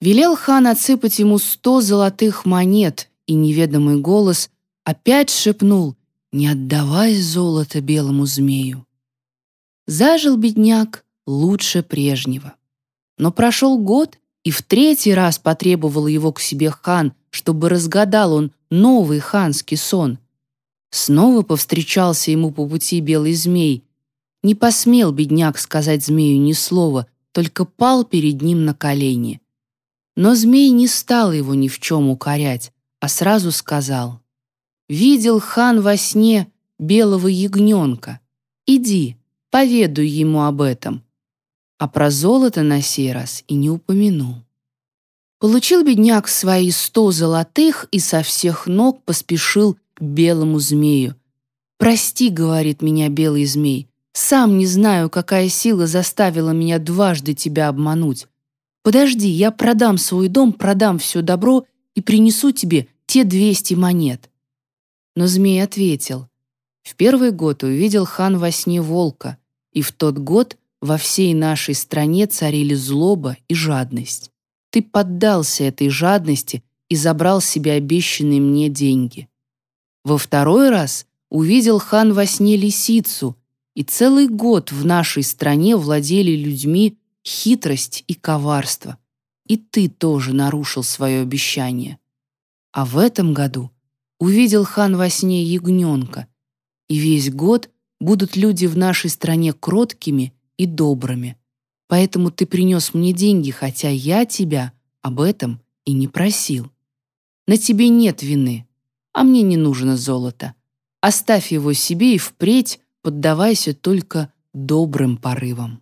Велел хан отсыпать ему сто золотых монет, и неведомый голос опять шепнул «Не отдавай золото белому змею». Зажил бедняк лучше прежнего. Но прошел год, и в третий раз потребовал его к себе хан, чтобы разгадал он новый ханский сон. Снова повстречался ему по пути белый змей. Не посмел бедняк сказать змею ни слова, только пал перед ним на колени. Но змей не стал его ни в чем укорять, а сразу сказал, «Видел хан во сне белого ягненка. Иди, поведуй ему об этом». А про золото на сей раз и не упомянул. Получил бедняк свои сто золотых и со всех ног поспешил к белому змею. «Прости», — говорит меня белый змей, «сам не знаю, какая сила заставила меня дважды тебя обмануть. Подожди, я продам свой дом, продам все добро и принесу тебе те двести монет». Но змей ответил, «В первый год увидел хан во сне волка, и в тот год во всей нашей стране царили злоба и жадность. Ты поддался этой жадности и забрал себе обещанные мне деньги. Во второй раз увидел хан во сне лисицу, и целый год в нашей стране владели людьми хитрость и коварство. И ты тоже нарушил свое обещание. А в этом году увидел хан во сне ягненка, и весь год будут люди в нашей стране кроткими и добрыми. Поэтому ты принес мне деньги, хотя я тебя об этом и не просил. На тебе нет вины, а мне не нужно золото. Оставь его себе и впредь поддавайся только добрым порывам.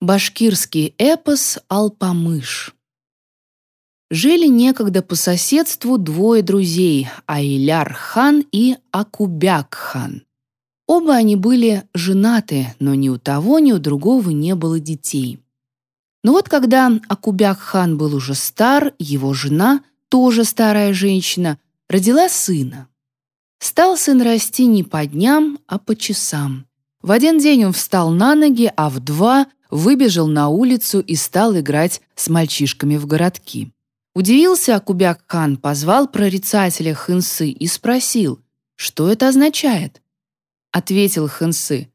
Башкирский эпос «Алпамыш» Жили некогда по соседству двое друзей – Айляр-хан и Акубяк-хан. Оба они были женаты, но ни у того, ни у другого не было детей. Но вот когда Акубяк-хан был уже стар, его жена, тоже старая женщина, родила сына. Стал сын расти не по дням, а по часам. В один день он встал на ноги, а в два выбежал на улицу и стал играть с мальчишками в городки. Удивился Акубяк-хан, позвал прорицателя Хынсы и спросил, что это означает. Ответил Хэнсы.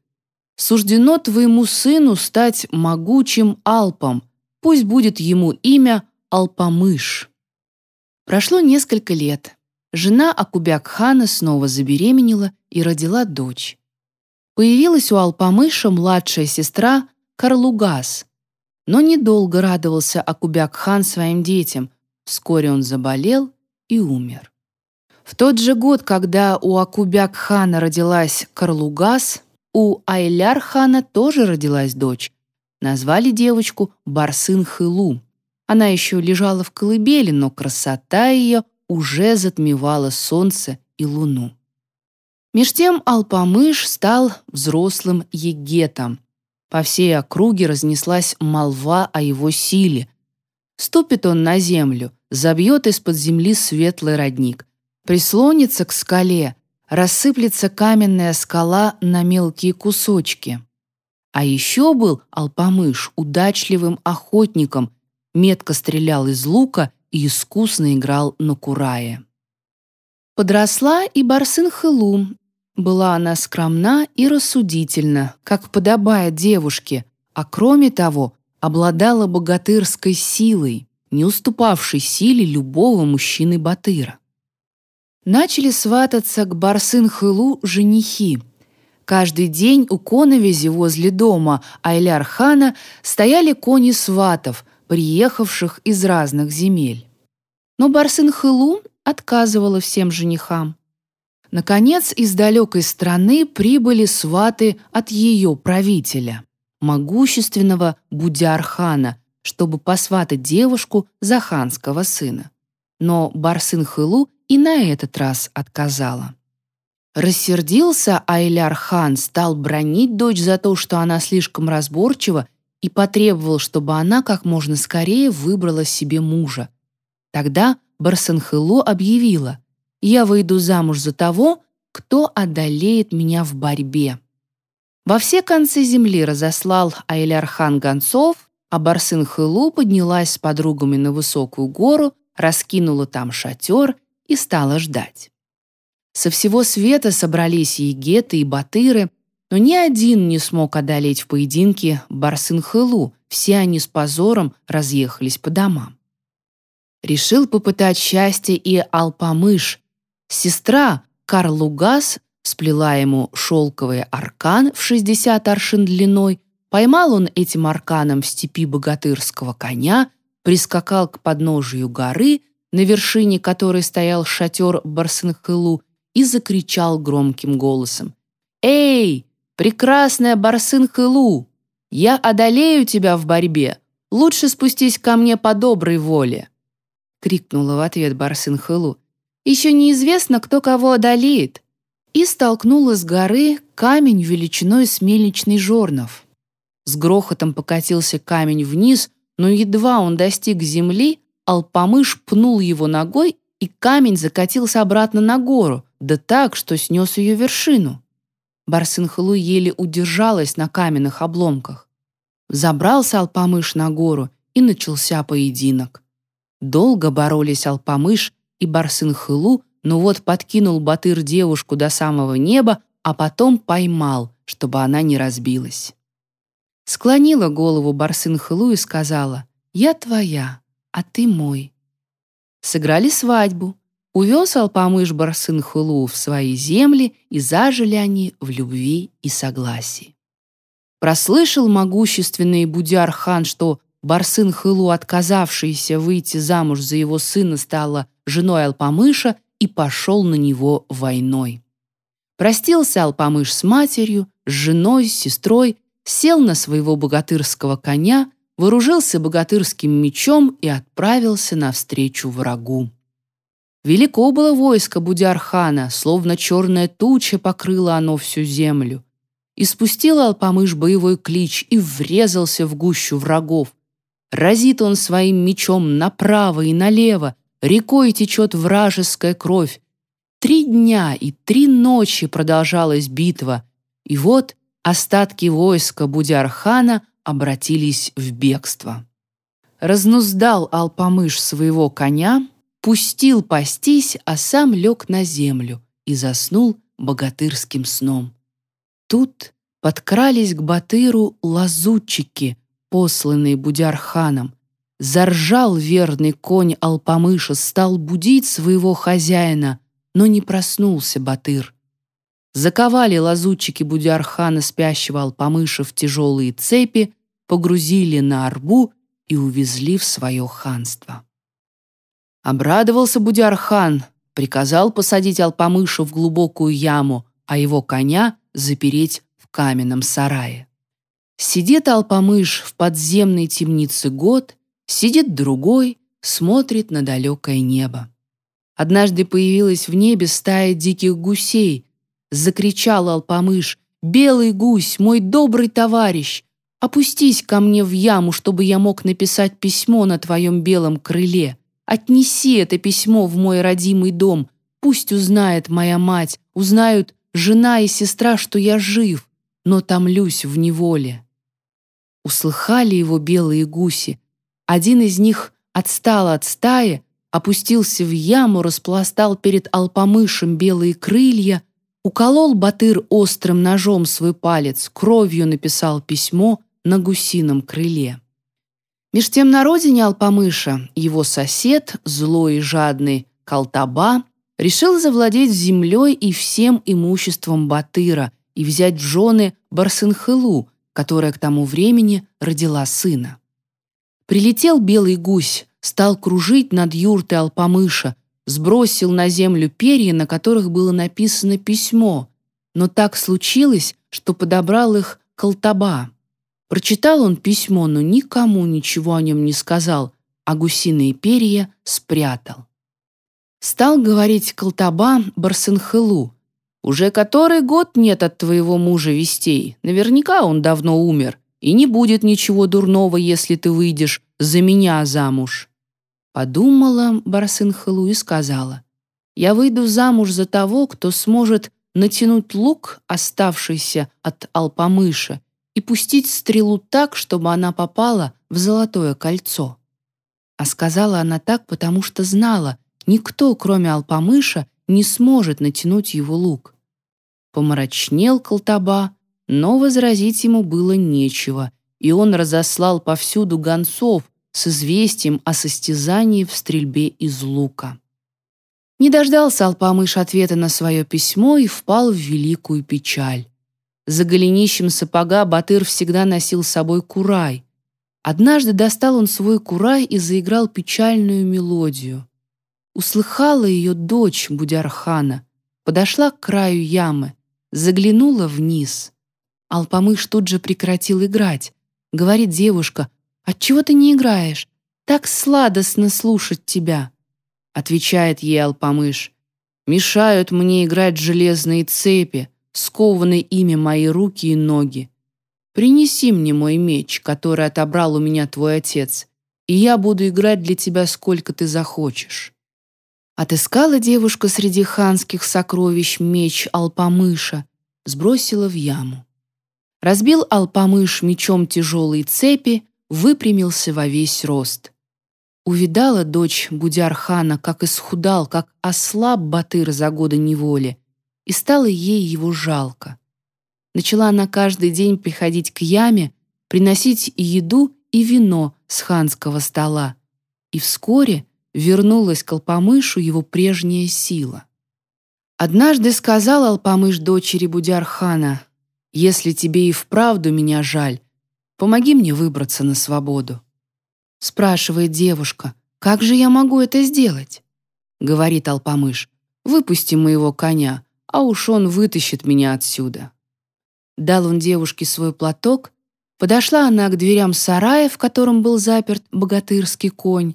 «Суждено твоему сыну стать могучим Алпом. Пусть будет ему имя Алпамыш». Прошло несколько лет. Жена Акубяк-хана снова забеременела и родила дочь. Появилась у Алпамыша младшая сестра Карлугас. Но недолго радовался Акубяк-хан своим детям. Вскоре он заболел и умер. В тот же год, когда у Акубяк-хана родилась Карлугас, у Айляр-хана тоже родилась дочь. Назвали девочку Барсын-хылу. Она еще лежала в колыбели, но красота ее уже затмевала солнце и луну. Меж тем Алпамыш стал взрослым егетом. По всей округе разнеслась молва о его силе. Ступит он на землю, забьет из-под земли светлый родник — Прислонится к скале, рассыплется каменная скала на мелкие кусочки. А еще был Алпамыш удачливым охотником, метко стрелял из лука и искусно играл на курае. Подросла и Барсын Хылу. Была она скромна и рассудительна, как подобает девушке, а кроме того, обладала богатырской силой, не уступавшей силе любого мужчины-батыра. Начали свататься к Барсын-Хылу женихи. Каждый день у коновизи возле дома Айляр-хана стояли кони сватов, приехавших из разных земель. Но Барсын-Хылу отказывала всем женихам. Наконец, из далекой страны прибыли сваты от ее правителя, могущественного Будяр-хана, чтобы посватать девушку за ханского сына. Но Барсын-Хылу и на этот раз отказала. Рассердился Айляр-хан, стал бронить дочь за то, что она слишком разборчива, и потребовал, чтобы она как можно скорее выбрала себе мужа. Тогда Барсанхылу объявила, «Я выйду замуж за того, кто одолеет меня в борьбе». Во все концы земли разослал Айляр-хан гонцов, а Барсын-Хылу поднялась с подругами на высокую гору, раскинула там шатер и стала ждать. Со всего света собрались и геты, и батыры, но ни один не смог одолеть в поединке Барсын-Хылу, все они с позором разъехались по домам. Решил попытать счастье и Алпамыш. Сестра Карлугас сплела ему шелковый аркан в 60 аршин длиной, поймал он этим арканом в степи богатырского коня, прискакал к подножию горы — на вершине которой стоял шатер Барсынхылу, и закричал громким голосом. «Эй, прекрасная Барсынхылу! Я одолею тебя в борьбе! Лучше спустись ко мне по доброй воле!» — крикнула в ответ Барсын Хылу. «Еще неизвестно, кто кого одолеет!» И столкнула с горы камень величиной с мельничный жорнов. С грохотом покатился камень вниз, но едва он достиг земли, Алпамыш пнул его ногой, и камень закатился обратно на гору, да так, что снес ее вершину. Барсынхалу еле удержалась на каменных обломках. Забрался Алпамыш на гору, и начался поединок. Долго боролись Алпамыш и Барсынхылу, но вот подкинул Батыр девушку до самого неба, а потом поймал, чтобы она не разбилась. Склонила голову Барсынхылу и сказала «Я твоя, а ты мой». Сыграли свадьбу. Увез Алпамыш Барсынхылу в свои земли, и зажили они в любви и согласии. Прослышал могущественный Будяр-хан, что Барсын-Хылу, отказавшаяся выйти замуж за его сына, стала женой Алпамыша и пошел на него войной. Простился Алпамыш с матерью, с женой, с сестрой, сел на своего богатырского коня, вооружился богатырским мечом и отправился навстречу врагу. Велико было войско Будярхана, словно черная туча покрыла оно всю землю. И спустил Алпамыш боевой клич и врезался в гущу врагов. Разит он своим мечом направо и налево, рекой течет вражеская кровь. Три дня и три ночи продолжалась битва, и вот остатки войска Будярхана обратились в бегство. Разнуздал Алпамыш своего коня, пустил пастись, а сам лег на землю и заснул богатырским сном. Тут подкрались к Батыру лазутчики, посланные Будярханом. Заржал верный конь Алпамыша, стал будить своего хозяина, но не проснулся Батыр. Заковали лазутчики Будярхана спящего Алпамыша в тяжелые цепи, погрузили на арбу и увезли в свое ханство. Обрадовался Будярхан, приказал посадить Алпамыша в глубокую яму, а его коня запереть в каменном сарае. Сидит Алпамыш в подземной темнице год, сидит другой, смотрит на далекое небо. Однажды появилась в небе стая диких гусей. Закричал Алпамыш, «Белый гусь, мой добрый товарищ, опустись ко мне в яму, чтобы я мог написать письмо на твоем белом крыле». Отнеси это письмо в мой родимый дом. Пусть узнает моя мать, узнают жена и сестра, что я жив, но томлюсь в неволе». Услыхали его белые гуси. Один из них отстал от стаи, опустился в яму, распластал перед алпомышем белые крылья, уколол Батыр острым ножом свой палец, кровью написал письмо на гусином крыле. Меж тем на родине Алпамыша его сосед, злой и жадный Калтаба, решил завладеть землей и всем имуществом Батыра и взять в жены Барсынхылу, которая к тому времени родила сына. Прилетел белый гусь, стал кружить над юртой Алпамыша, сбросил на землю перья, на которых было написано письмо, но так случилось, что подобрал их Калтаба. Прочитал он письмо, но никому ничего о нем не сказал, а гусиные перья спрятал. Стал говорить Колтаба Барсенхелу. «Уже который год нет от твоего мужа вестей. Наверняка он давно умер, и не будет ничего дурного, если ты выйдешь за меня замуж». Подумала Барсенхелу и сказала, «Я выйду замуж за того, кто сможет натянуть лук, оставшийся от алпамыша, и пустить стрелу так, чтобы она попала в золотое кольцо. А сказала она так, потому что знала, никто, кроме Алпамыша, не сможет натянуть его лук. Помрачнел Колтаба, но возразить ему было нечего, и он разослал повсюду гонцов с известием о состязании в стрельбе из лука. Не дождался Алпамыш ответа на свое письмо и впал в великую печаль. За голенищем сапога Батыр всегда носил с собой курай. Однажды достал он свой курай и заиграл печальную мелодию. Услыхала ее дочь Будярхана, подошла к краю ямы, заглянула вниз. Алпамыш тут же прекратил играть. Говорит девушка, Отчего ты не играешь? Так сладостно слушать тебя!» Отвечает ей Алпамыш. «Мешают мне играть железные цепи, скованы ими мои руки и ноги. Принеси мне мой меч, который отобрал у меня твой отец, и я буду играть для тебя сколько ты захочешь». Отыскала девушка среди ханских сокровищ меч Алпамыша, сбросила в яму. Разбил Алпамыш мечом тяжелые цепи, выпрямился во весь рост. Увидала дочь Будяр-хана, как исхудал, как ослаб Батыр за годы неволи, и стало ей его жалко. Начала она каждый день приходить к яме, приносить и еду, и вино с ханского стола. И вскоре вернулась к Алпамышу его прежняя сила. Однажды сказал Алпамыш дочери Будяр-хана, «Если тебе и вправду меня жаль, помоги мне выбраться на свободу». Спрашивает девушка, «Как же я могу это сделать?» Говорит Алпамыш, «Выпусти моего коня, а уж он вытащит меня отсюда». Дал он девушке свой платок, подошла она к дверям сарая, в котором был заперт богатырский конь.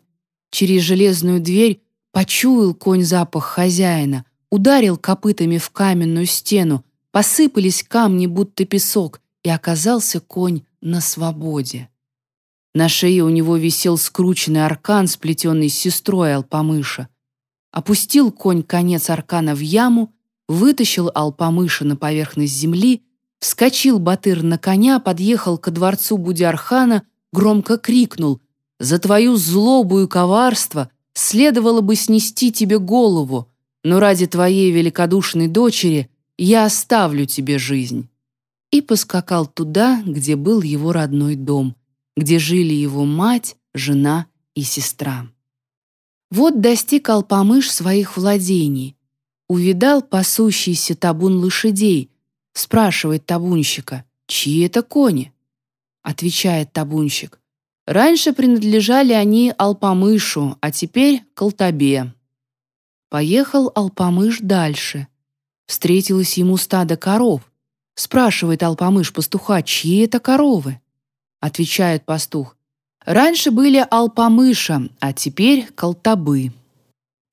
Через железную дверь почуял конь запах хозяина, ударил копытами в каменную стену, посыпались камни, будто песок, и оказался конь на свободе. На шее у него висел скрученный аркан, сплетенный с сестрой Алпамыша. Опустил конь конец аркана в яму, вытащил Алпамыша на поверхность земли Вскочил Батыр на коня, подъехал ко дворцу Будиархана, громко крикнул «За твою злобу и коварство следовало бы снести тебе голову, но ради твоей великодушной дочери я оставлю тебе жизнь». И поскакал туда, где был его родной дом, где жили его мать, жена и сестра. Вот достиг Алпамыш своих владений, увидал пасущийся табун лошадей, Спрашивает табунщика, чьи это кони? Отвечает табунщик, раньше принадлежали они Алпамышу, а теперь Колтабе. Поехал Алпамыш дальше. Встретилось ему стадо коров. Спрашивает Алпамыш пастуха, чьи это коровы? Отвечает пастух, раньше были Алпамыша, а теперь Колтабы.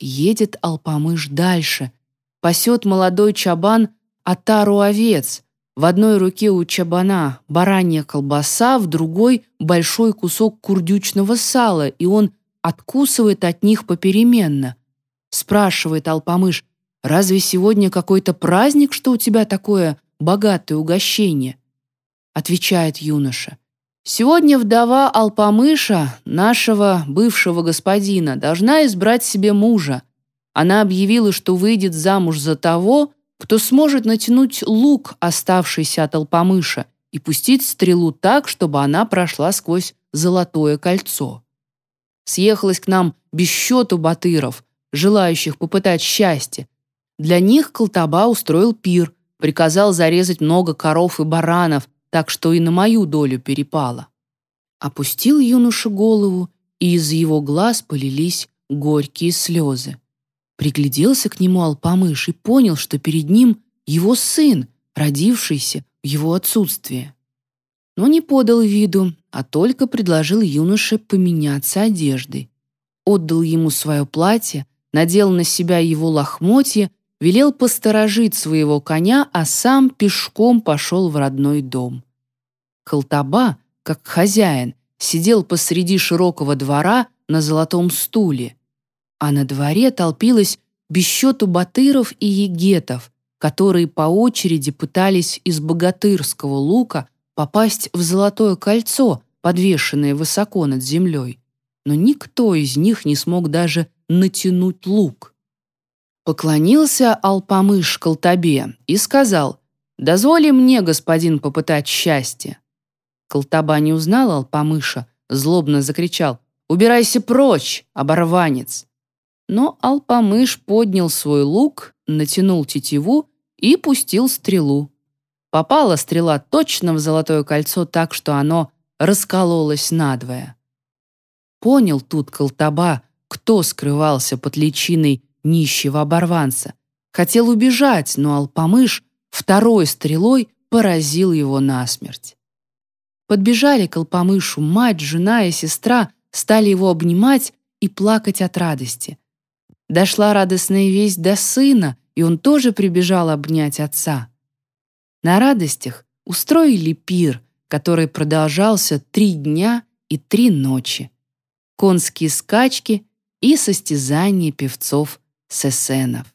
Едет Алпамыш дальше. Пасет молодой чабан отару овец. В одной руке у чабана баранья колбаса, в другой — большой кусок курдючного сала, и он откусывает от них попеременно. Спрашивает Алпамыш, «Разве сегодня какой-то праздник, что у тебя такое богатое угощение?» Отвечает юноша, «Сегодня вдова Алпамыша, нашего бывшего господина, должна избрать себе мужа. Она объявила, что выйдет замуж за того, кто сможет натянуть лук, оставшийся от алпамыша, и пустить стрелу так, чтобы она прошла сквозь золотое кольцо. Съехалось к нам без счету батыров, желающих попытать счастье. Для них Колтаба устроил пир, приказал зарезать много коров и баранов, так что и на мою долю перепало. Опустил юноша голову, и из его глаз полились горькие слезы. Пригляделся к нему Алпамыш и понял, что перед ним его сын, родившийся в его отсутствие. Но не подал виду, а только предложил юноше поменяться одеждой. Отдал ему свое платье, надел на себя его лохмотья, велел посторожить своего коня, а сам пешком пошел в родной дом. Колтаба, как хозяин, сидел посреди широкого двора на золотом стуле а на дворе толпилось без счету батыров и егетов, которые по очереди пытались из богатырского лука попасть в золотое кольцо, подвешенное высоко над землей. Но никто из них не смог даже натянуть лук. Поклонился Алпамыш Колтабе и сказал, «Дозволи мне, господин, попытать счастье». Колтаба не узнал Алпамыша, злобно закричал, «Убирайся прочь, оборванец!» Но Алпамыш поднял свой лук, натянул тетиву и пустил стрелу. Попала стрела точно в золотое кольцо так, что оно раскололось надвое. Понял тут Колтаба, кто скрывался под личиной нищего оборванца. Хотел убежать, но Алпамыш второй стрелой поразил его насмерть. Подбежали к Алпамышу мать, жена и сестра, стали его обнимать и плакать от радости. Дошла радостная весть до сына, и он тоже прибежал обнять отца. На радостях устроили пир, который продолжался три дня и три ночи. Конские скачки и состязания певцов-сесенов.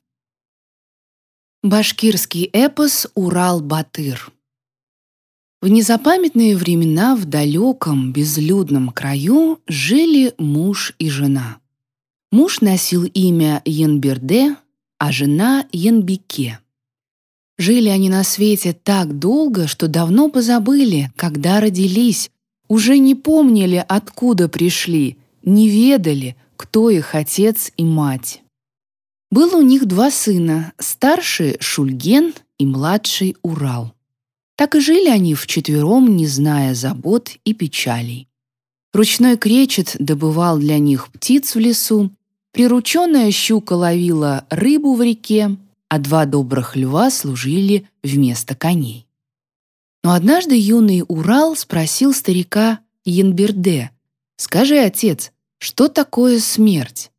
Башкирский эпос «Урал-Батыр» В незапамятные времена в далеком безлюдном краю жили муж и жена. Муж носил имя Янберде, а жена Янбике. Жили они на свете так долго, что давно позабыли, когда родились, уже не помнили, откуда пришли, не ведали, кто их отец и мать. Было у них два сына, старший Шульген и младший Урал. Так и жили они вчетвером, не зная забот и печалей. Ручной кречет добывал для них птиц в лесу, прирученная щука ловила рыбу в реке, а два добрых льва служили вместо коней. Но однажды юный Урал спросил старика Янберде, «Скажи, отец, что такое смерть?»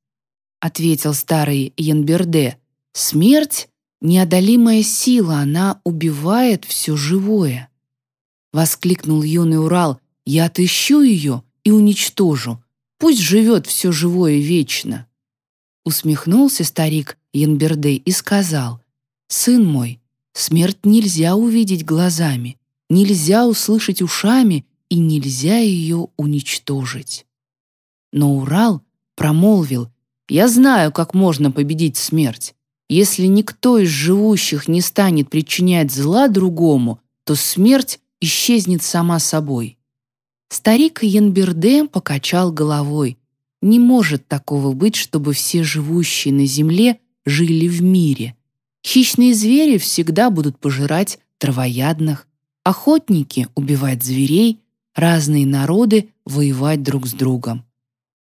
Ответил старый Янберде, «Смерть Неодолимая сила, она убивает все живое. Воскликнул юный Урал, я отыщу ее и уничтожу. Пусть живет все живое вечно. Усмехнулся старик Янбердей и сказал, «Сын мой, смерть нельзя увидеть глазами, нельзя услышать ушами и нельзя ее уничтожить». Но Урал промолвил, «Я знаю, как можно победить смерть. Если никто из живущих не станет причинять зла другому, то смерть исчезнет сама собой. Старик Янберде покачал головой. Не может такого быть, чтобы все живущие на земле жили в мире. Хищные звери всегда будут пожирать травоядных, охотники убивать зверей, разные народы воевать друг с другом.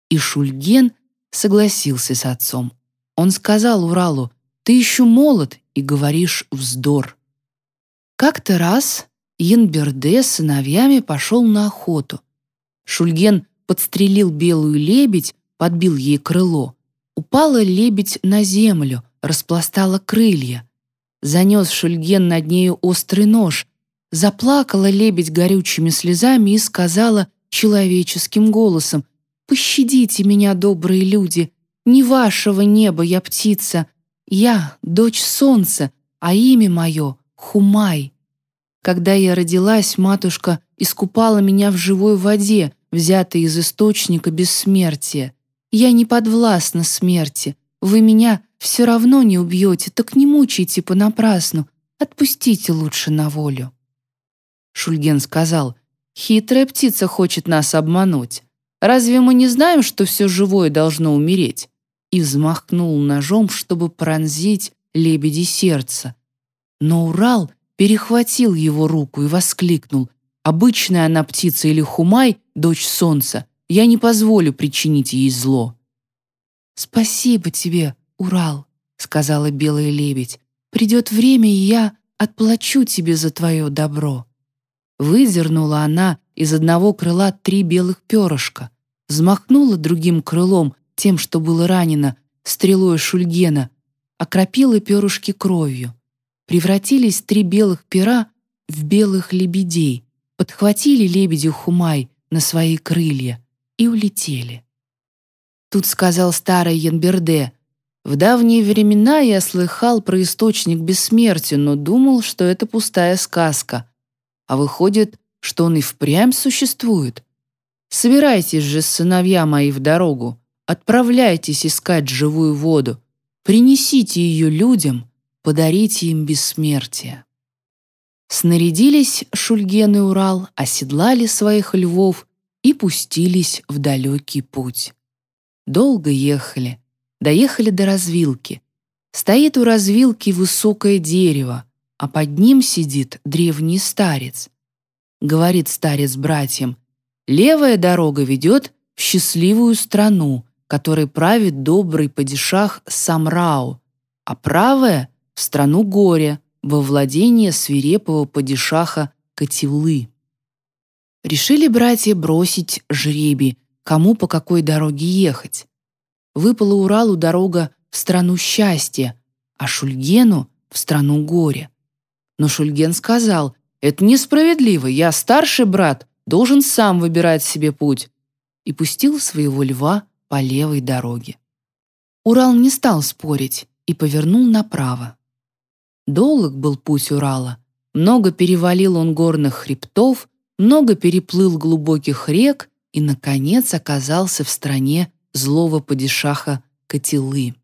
И Шульген согласился с отцом. Он сказал Уралу, ты еще молод и говоришь вздор. Как-то раз Янберде с сыновьями пошел на охоту. Шульген подстрелил белую лебедь, подбил ей крыло. Упала лебедь на землю, распластала крылья. Занес Шульген над нею острый нож. Заплакала лебедь горючими слезами и сказала человеческим голосом, «Пощадите меня, добрые люди, не вашего неба я птица, я — дочь солнца, а имя мое — Хумай. Когда я родилась, матушка искупала меня в живой воде, взятой из источника бессмертия. Я не подвластна смерти. Вы меня все равно не убьете, так не мучайте понапрасну. Отпустите лучше на волю. Шульген сказал, «Хитрая птица хочет нас обмануть. Разве мы не знаем, что все живое должно умереть? и взмахнул ножом, чтобы пронзить лебеди сердце. Но Урал перехватил его руку и воскликнул. «Обычная она птица или хумай, дочь солнца, я не позволю причинить ей зло». «Спасибо тебе, Урал», — сказала белая лебедь. «Придет время, и я отплачу тебе за твое добро». Выдернула она из одного крыла три белых перышка, взмахнула другим крылом тем, что было ранено, стрелой Шульгена, окропила перышки кровью. Превратились три белых пера в белых лебедей, подхватили лебедю Хумай на свои крылья и улетели. Тут сказал старый Янберде, «В давние времена я слыхал про источник бессмертия, но думал, что это пустая сказка. А выходит, что он и впрямь существует. Собирайтесь же, сыновья мои, в дорогу. Отправляйтесь искать живую воду, принесите ее людям, подарите им бессмертие. Снарядились Шульген и Урал, оседлали своих львов и пустились в далекий путь. Долго ехали, доехали до развилки. Стоит у развилки высокое дерево, а под ним сидит древний старец. Говорит старец братьям, «Левая дорога ведет в счастливую страну, которой правит добрый падишах Самрау, а правая — в страну горя, во владение свирепого падишаха Катилы. Решили братья бросить жребий, кому по какой дороге ехать. Выпала Уралу дорога в страну счастья, а Шульгену — в страну горя. Но Шульген сказал, «Это несправедливо, я старший брат, должен сам выбирать себе путь», и пустил своего льва по левой дороге. Урал не стал спорить и повернул направо. Долг был путь Урала. Много перевалил он горных хребтов, много переплыл глубоких рек и, наконец, оказался в стране злого падишаха Катилы.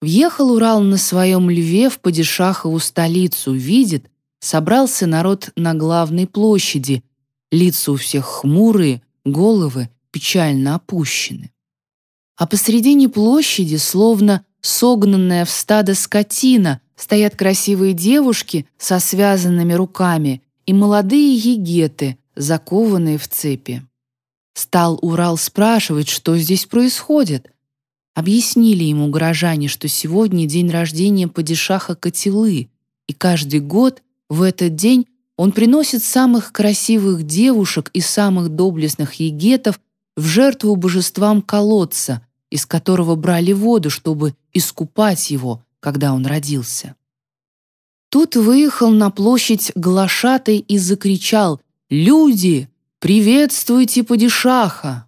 Въехал Урал на своем льве в падишахову столицу, видит, собрался народ на главной площади, лица у всех хмурые, головы печально опущены. А посредине площади, словно согнанная в стадо скотина, стоят красивые девушки со связанными руками и молодые егеты, закованные в цепи. Стал Урал спрашивать, что здесь происходит. Объяснили ему горожане, что сегодня день рождения падишаха Катилы, и каждый год в этот день он приносит самых красивых девушек и самых доблестных егетов в жертву божествам колодца, из которого брали воду, чтобы искупать его, когда он родился. Тут выехал на площадь глашатай и закричал «Люди, приветствуйте падишаха!»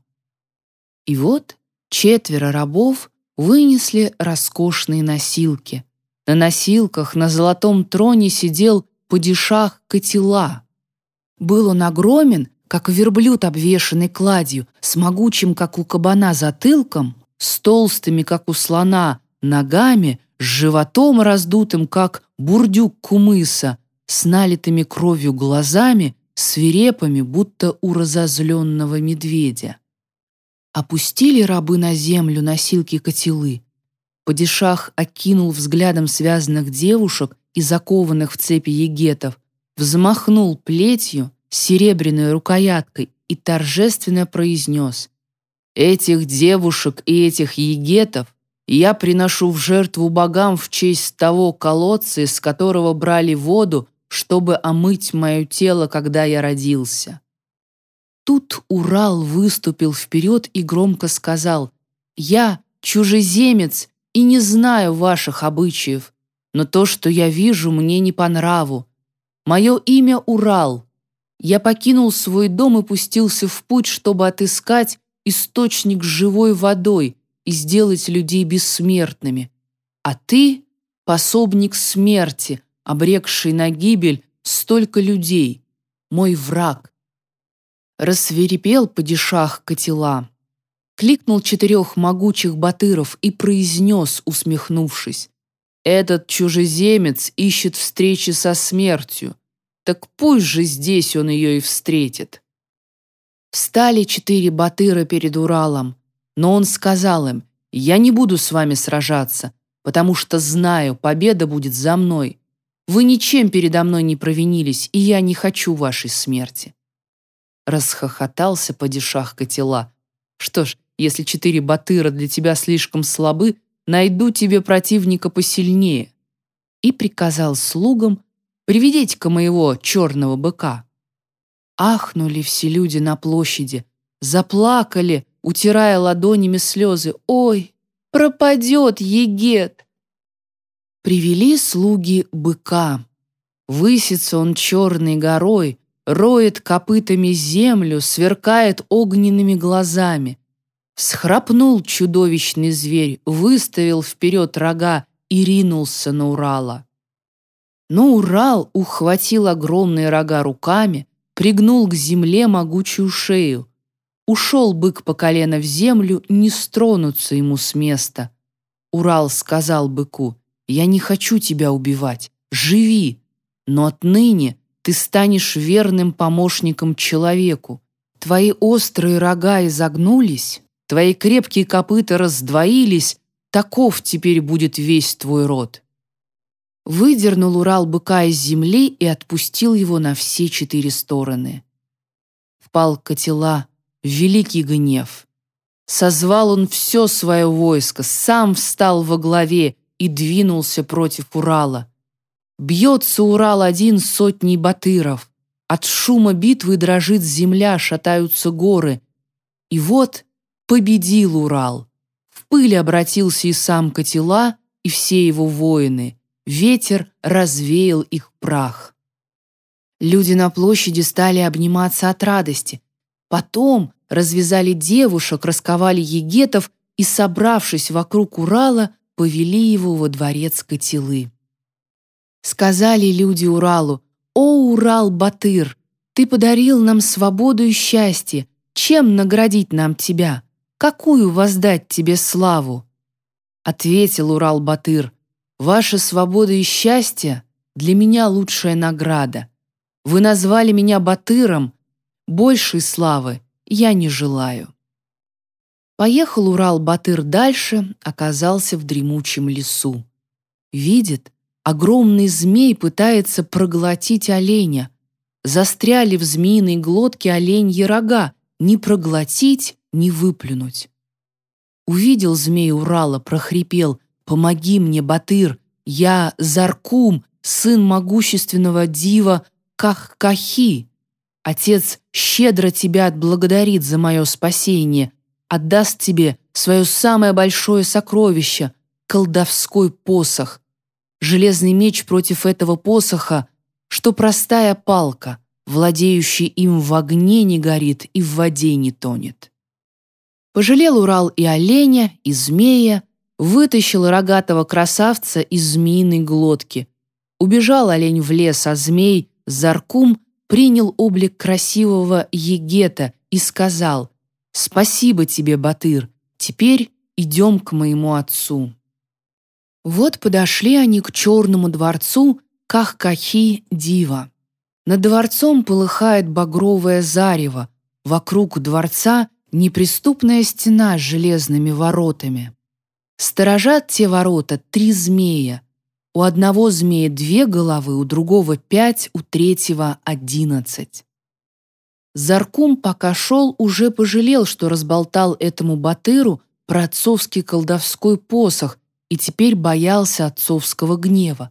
И вот четверо рабов вынесли роскошные носилки. На носилках на золотом троне сидел падишах Катила. Был он огромен, как верблюд, обвешанный кладью, с могучим, как у кабана, затылком, с толстыми, как у слона, ногами, с животом раздутым, как бурдюк кумыса, с налитыми кровью глазами, свирепыми, будто у разозленного медведя. Опустили рабы на землю носилки котелы. Падишах окинул взглядом связанных девушек и закованных в цепи егетов, взмахнул плетью, серебряной рукояткой и торжественно произнес «Этих девушек и этих егетов я приношу в жертву богам в честь того колодца, из которого брали воду, чтобы омыть мое тело, когда я родился». Тут Урал выступил вперед и громко сказал, «Я чужеземец и не знаю ваших обычаев, но то, что я вижу, мне не по нраву. Мое имя Урал. Я покинул свой дом и пустился в путь, чтобы отыскать источник живой водой, и сделать людей бессмертными. А ты — пособник смерти, обрекший на гибель столько людей, мой враг. Рассверепел падишах Катила, кликнул четырех могучих батыров и произнес, усмехнувшись, «Этот чужеземец ищет встречи со смертью, так пусть же здесь он ее и встретит». Встали четыре батыра перед Уралом, но он сказал им, «Я не буду с вами сражаться, потому что знаю, победа будет за мной. Вы ничем передо мной не провинились, и я не хочу вашей смерти». Расхохотался падишах Катила. «Что ж, если четыре батыра для тебя слишком слабы, найду тебе противника посильнее». И приказал слугам, «Приведите-ка моего черного быка». Ахнули все люди на площади, заплакали, утирая ладонями слезы. «Ой, пропадет Егет!» Привели слуги быка. Высится он черной горой, роет копытами землю, сверкает огненными глазами. Схрапнул чудовищный зверь, выставил вперед рога и ринулся на Урала. Но Урал ухватил огромные рога руками, пригнул к земле могучую шею, Ушел бык по колено в землю, не стронуться ему с места. Урал сказал быку, «Я не хочу тебя убивать, живи, но отныне ты станешь верным помощником человеку. Твои острые рога изогнулись, твои крепкие копыта раздвоились, таков теперь будет весь твой род». Выдернул Урал быка из земли и отпустил его на все четыре стороны. Впал котела, великий гнев. Созвал он все свое войско, сам встал во главе и двинулся против Урала. Бьется Урал один сотней батыров, От шума битвы дрожит земля, шатаются горы. И вот победил Урал. В пыль обратился и сам Котела, и все его воины. Ветер развеял их прах. Люди на площади стали обниматься от радости. Потом развязали девушек, расковали егетов и, собравшись вокруг Урала, повели его во дворец Котелы. Сказали люди Уралу, «О, Урал-Батыр, ты подарил нам свободу и счастье. Чем наградить нам тебя? Какую воздать тебе славу?» Ответил Урал-Батыр, «Ваша свобода и счастье для меня лучшая награда. Вы назвали меня Батыром, большей славы я не желаю». Поехал Урал-Батыр дальше, оказался в дремучем лесу. Видит, огромный змей пытается проглотить оленя. Застряли в змеиной глотке оленьи рога, ни проглотить, ни выплюнуть. Увидел змей Урала, прохрипел «Помоги мне, Батыр, я Заркум, сын могущественного дива Кахкахи. Отец щедро тебя отблагодарит за мое спасение, отдаст тебе свое самое большое сокровище — колдовской посох. Железный меч против этого посоха, что простая палка, владеющий им в огне не горит и в воде не тонет. Пожалел Урал и оленя, и змея, вытащил рогатого красавца из змеиной глотки. Убежал олень в лес, а змей, Заркум, принял облик красивого егета и сказал «Спасибо тебе, Батыр, теперь идем к моему отцу». Вот подошли они к черному дворцу Кахкахи Дива. Над дворцом полыхает багровое зарево, вокруг дворца неприступная стена с железными воротами. Сторожат те ворота три змея. У одного змея две головы, у другого пять, у третьего одиннадцать. Заркум, пока шел, уже пожалел, что разболтал этому Батыру про отцовский колдовской посох и теперь боялся отцовского гнева.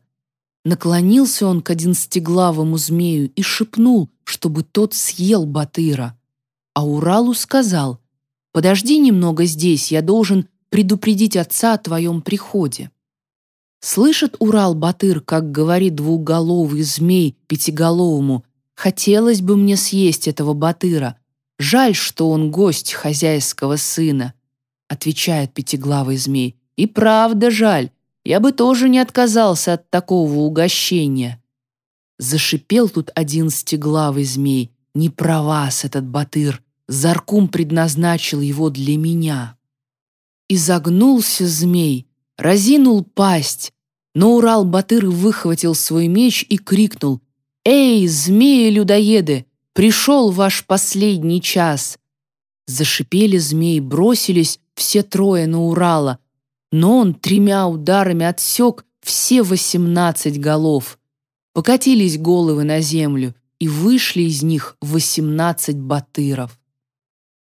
Наклонился он к одиннадцатиглавому змею и шепнул, чтобы тот съел Батыра. А Уралу сказал, «Подожди немного здесь, я должен предупредить отца о твоем приходе». Слышит Урал-Батыр, как говорит двухголовый змей пятиголовому, Хотелось бы мне съесть этого батыра. Жаль, что он гость хозяйского сына», — отвечает пятиглавый змей. «И правда жаль. Я бы тоже не отказался от такого угощения». Зашипел тут одиннадцатиглавый змей. «Не про вас этот батыр. Заркум предназначил его для меня». И загнулся змей, разинул пасть, но Урал-Батыр выхватил свой меч и крикнул «Эй, змеи-людоеды, пришел ваш последний час!» Зашипели змеи, бросились все трое на Урала, но он тремя ударами отсек все восемнадцать голов. Покатились головы на землю, и вышли из них восемнадцать батыров.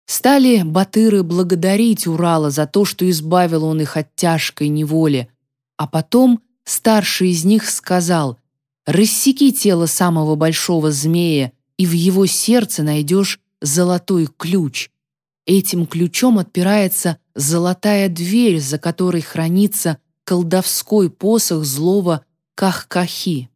Стали батыры благодарить Урала за то, что избавил он их от тяжкой неволи, а потом старший из них сказал Рассеки тело самого большого змея, и в его сердце найдешь золотой ключ. Этим ключом отпирается золотая дверь, за которой хранится колдовской посох злого Кахкахи.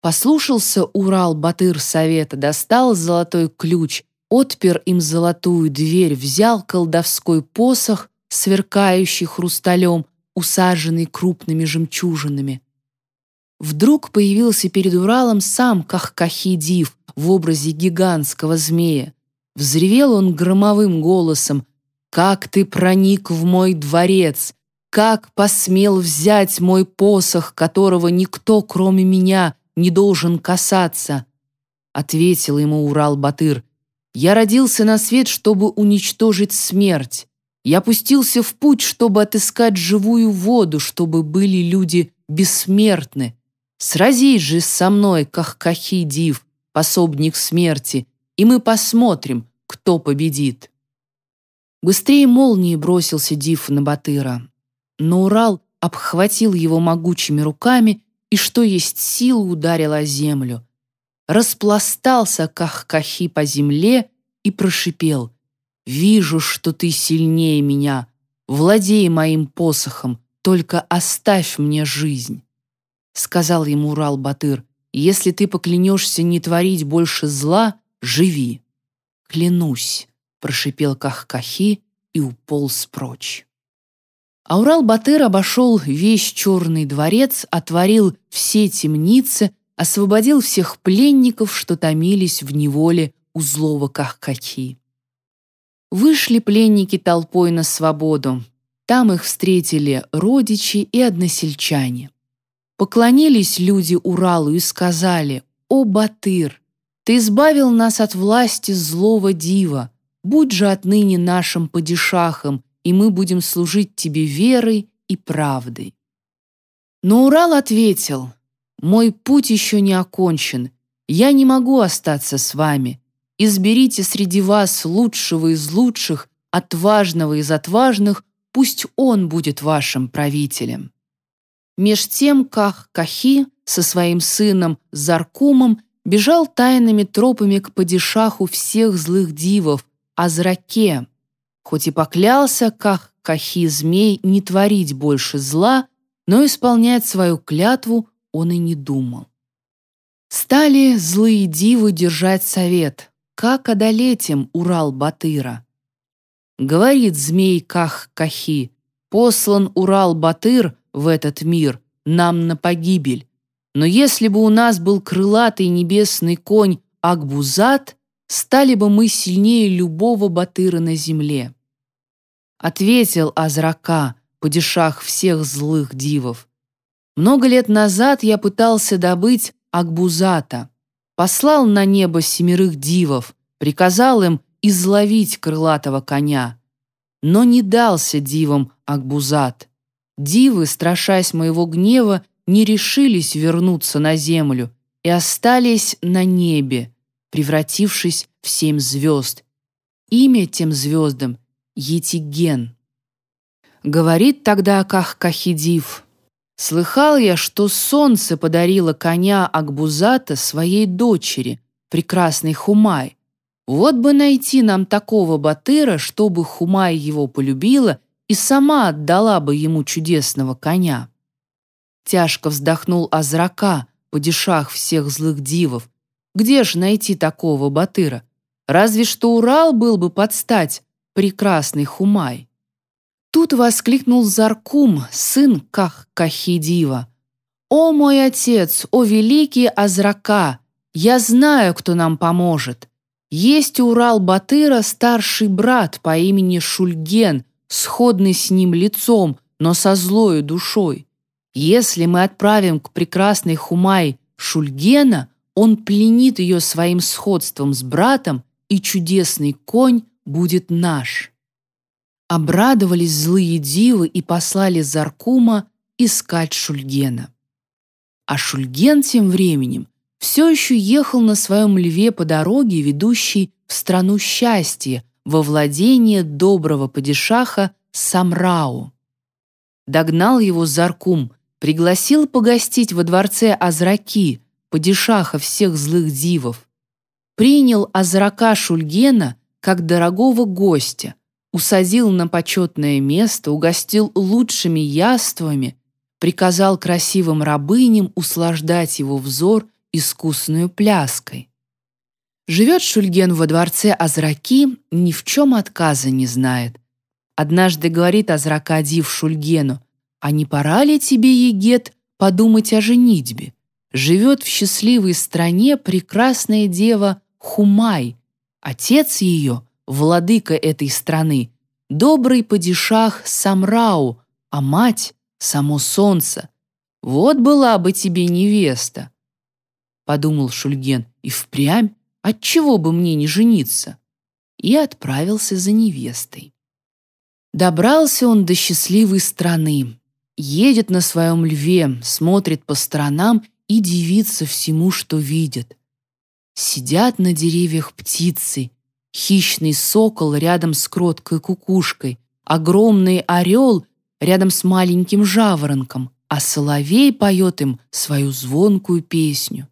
Послушался Урал-Батыр совета, достал золотой ключ, отпер им золотую дверь, взял колдовской посох, сверкающий хрусталем, усаженный крупными жемчужинами, Вдруг появился перед Уралом сам Кахкахидив в образе гигантского змея. Взревел он громовым голосом «Как ты проник в мой дворец! Как посмел взять мой посох, которого никто, кроме меня, не должен касаться?» Ответил ему Урал-Батыр «Я родился на свет, чтобы уничтожить смерть. Я пустился в путь, чтобы отыскать живую воду, чтобы были люди бессмертны. Сразись же со мной, Кахкахи Див, пособник смерти, и мы посмотрим, кто победит. Быстрее молнии бросился Див на Батыра. Но Урал обхватил его могучими руками и, что есть силы, ударил о землю. распластался Кахкахи по земле и прошипел «Вижу, что ты сильнее меня, владей моим посохом, только оставь мне жизнь». Сказал ему Урал-Батыр, «Если ты поклянешься не творить больше зла, живи». «Клянусь», — прошипел Кахкахи и уполз прочь. Аурал-Батыр обошел весь черный дворец, отворил все темницы, освободил всех пленников, что томились в неволе у злого Кахкахи. Вышли пленники толпой на свободу. Там их встретили родичи и односельчане. Поклонились люди Уралу и сказали, «О, Батыр, ты избавил нас от власти злого дива, будь же отныне нашим падишахом, и мы будем служить тебе верой и правдой». Но Урал ответил, «Мой путь еще не окончен, я не могу остаться с вами. Изберите среди вас лучшего из лучших, отважного из отважных, пусть он будет вашим правителем». Меж тем Ках-Кахи со своим сыном Заркумом бежал тайными тропами к падишаху всех злых дивов, Азраке, хоть и поклялся Ках-Кахи змей не творить больше зла, но исполнять свою клятву он и не думал. Стали злые дивы держать совет, как одолеть им Урал-Батыра. Говорит змей Ках-Кахи, послан Урал-Батыр в этот мир, нам на погибель. Но если бы у нас был крылатый небесный конь Акбузат, стали бы мы сильнее любого батыра на земле. Ответил Азрака, падишах всех злых дивов. Много лет назад я пытался добыть Акбузата, послал на небо семерых дивов, приказал им изловить крылатого коня. Но не дался дивам Акбузат. Дивы, страшась моего гнева, не решились вернуться на землю и остались на небе, превратившись в семь звезд. Имя тем звездам — Етиген. Говорит тогда Ках-Кахидив, «Слыхал я, что солнце подарило коня Акбузата своей дочери, прекрасной Хумай. Вот бы найти нам такого батыра, чтобы Хумай его полюбила и сама отдала бы ему чудесного коня». Тяжко вздохнул Азрака, падишах всех злых дивов. Где ж найти такого батыра? Разве что Урал был бы под стать, прекрасный Хумай. Тут воскликнул Заркум, сын Ках-Кахидива. «О мой отец, о великий Азрака! Я знаю, кто нам поможет. Есть у Урал-Батыра старший брат по имени Шульген, сходный с ним лицом, но со злою душой. Если мы отправим к прекрасной Хумай Шульгена, он пленит ее своим сходством с братом, и чудесный конь будет наш». Обрадовались злые дивы и послали Заркума искать Шульгена. А Шульген тем временем все еще ехал на своем льве по дороге, ведущей в страну счастья, во владение доброго падишаха Самрау. Догнал его Заркум, пригласил погостить во дворце Азраки, падишаха всех злых дивов. Принял Азрака Шульгена как дорогого гостя, усадил на почетное место, угостил лучшими яствами, приказал красивым рабыням услаждать его взор искусную пляской. Живет Шульген во дворце Азраки, ни в чем отказа не знает. Однажды говорит Азрака Див Шульгену, «А не пора ли тебе, Егет, подумать о женитьбе? Живет в счастливой стране прекрасная дева Хумай. Отец ее, владыка этой страны, добрый падишах Самрау, а мать — само солнце. Вот была бы тебе невеста». Подумал Шульген, и впрямь, отчего бы мне не жениться? И отправился за невестой. Добрался он до счастливой страны. Едет на своем льве, смотрит по сторонам и дивится всему, что видит. Сидят на деревьях птицы, хищный сокол рядом с кроткой кукушкой, огромный орел рядом с маленьким жаворонком, а соловей поет им свою звонкую песню.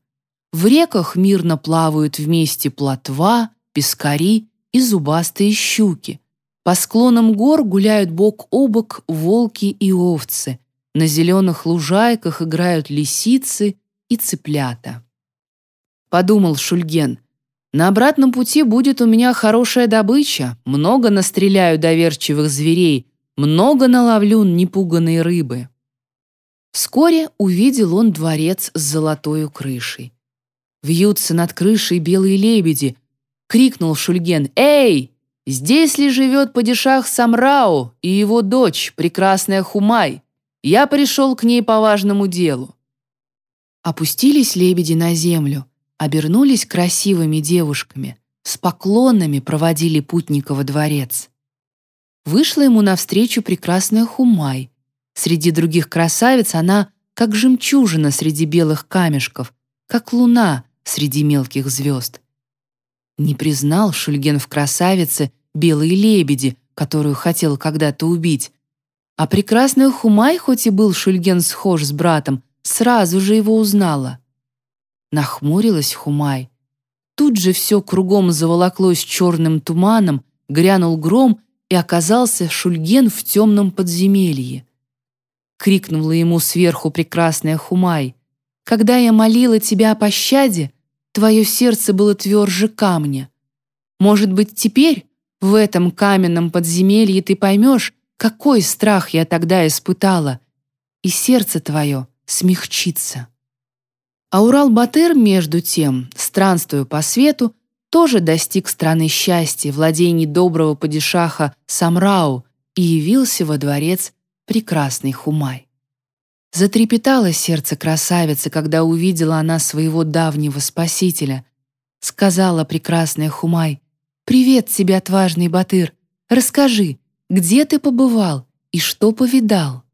в реках мирно плавают вместе плотва, пескари и зубастые щуки. По склонам гор гуляют бок о бок волки и овцы. На зеленых лужайках играют лисицы и цыплята. Подумал Шульген, на обратном пути будет у меня хорошая добыча, много настреляю доверчивых зверей, много наловлю непуганной рыбы. Вскоре увидел он дворец с золотой крышей. Вьются над крышей белые лебеди. Крикнул Шульген «Эй, здесь ли живет падишах Самрау и его дочь, прекрасная Хумай? Я пришел к ней по важному делу». Опустились лебеди на землю, обернулись красивыми девушками, с поклонами проводили путника во дворец. Вышла ему навстречу прекрасная Хумай. Среди других красавиц она как жемчужина среди белых камешков, как луна среди мелких звезд. Не признал Шульген в красавице белые лебеди, которую хотел когда-то убить. А прекрасная Хумай, хоть и был Шульген схож с братом, сразу же его узнала. Нахмурилась Хумай. Тут же все кругом заволоклось черным туманом, грянул гром, и оказался Шульген в темном подземелье. Крикнула ему сверху прекрасная Хумай. «Когда я молила тебя о пощаде, твое сердце было тверже камня. Может быть, теперь, в этом каменном подземелье, ты поймешь, какой страх я тогда испытала, и сердце твое смягчится». А Урал-Батыр, между тем, странствуя по свету, тоже достиг страны счастья, владений доброго падишаха Самрау и явился во дворец прекрасный Хумай. Затрепетало сердце красавицы, когда увидела она своего давнего спасителя. Сказала прекрасная Хумай, «Привет тебе, отважный Батыр! Расскажи, где ты побывал и что повидал?»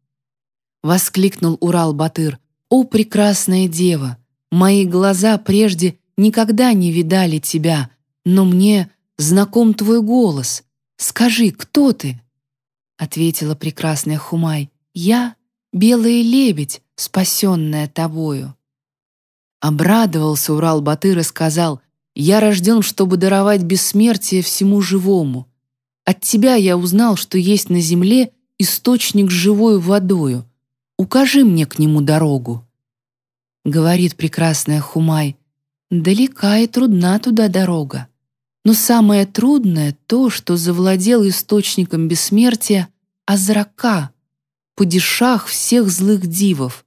Воскликнул Урал-Батыр, «О, прекрасная дева! Мои глаза прежде никогда не видали тебя, но мне знаком твой голос. Скажи, кто ты?» Ответила прекрасная Хумай, «Я — белый лебедь, спасенная тобою». Обрадовался Урал-Батыр и сказал, «Я рожден, чтобы даровать бессмертие всему живому. От тебя я узнал, что есть на земле источник с живой водою. Укажи мне к нему дорогу». Говорит прекрасная Хумай, Далека и трудна туда дорога. Но самое трудное — то, что завладел источником бессмертия Азрака, падишах всех злых дивов.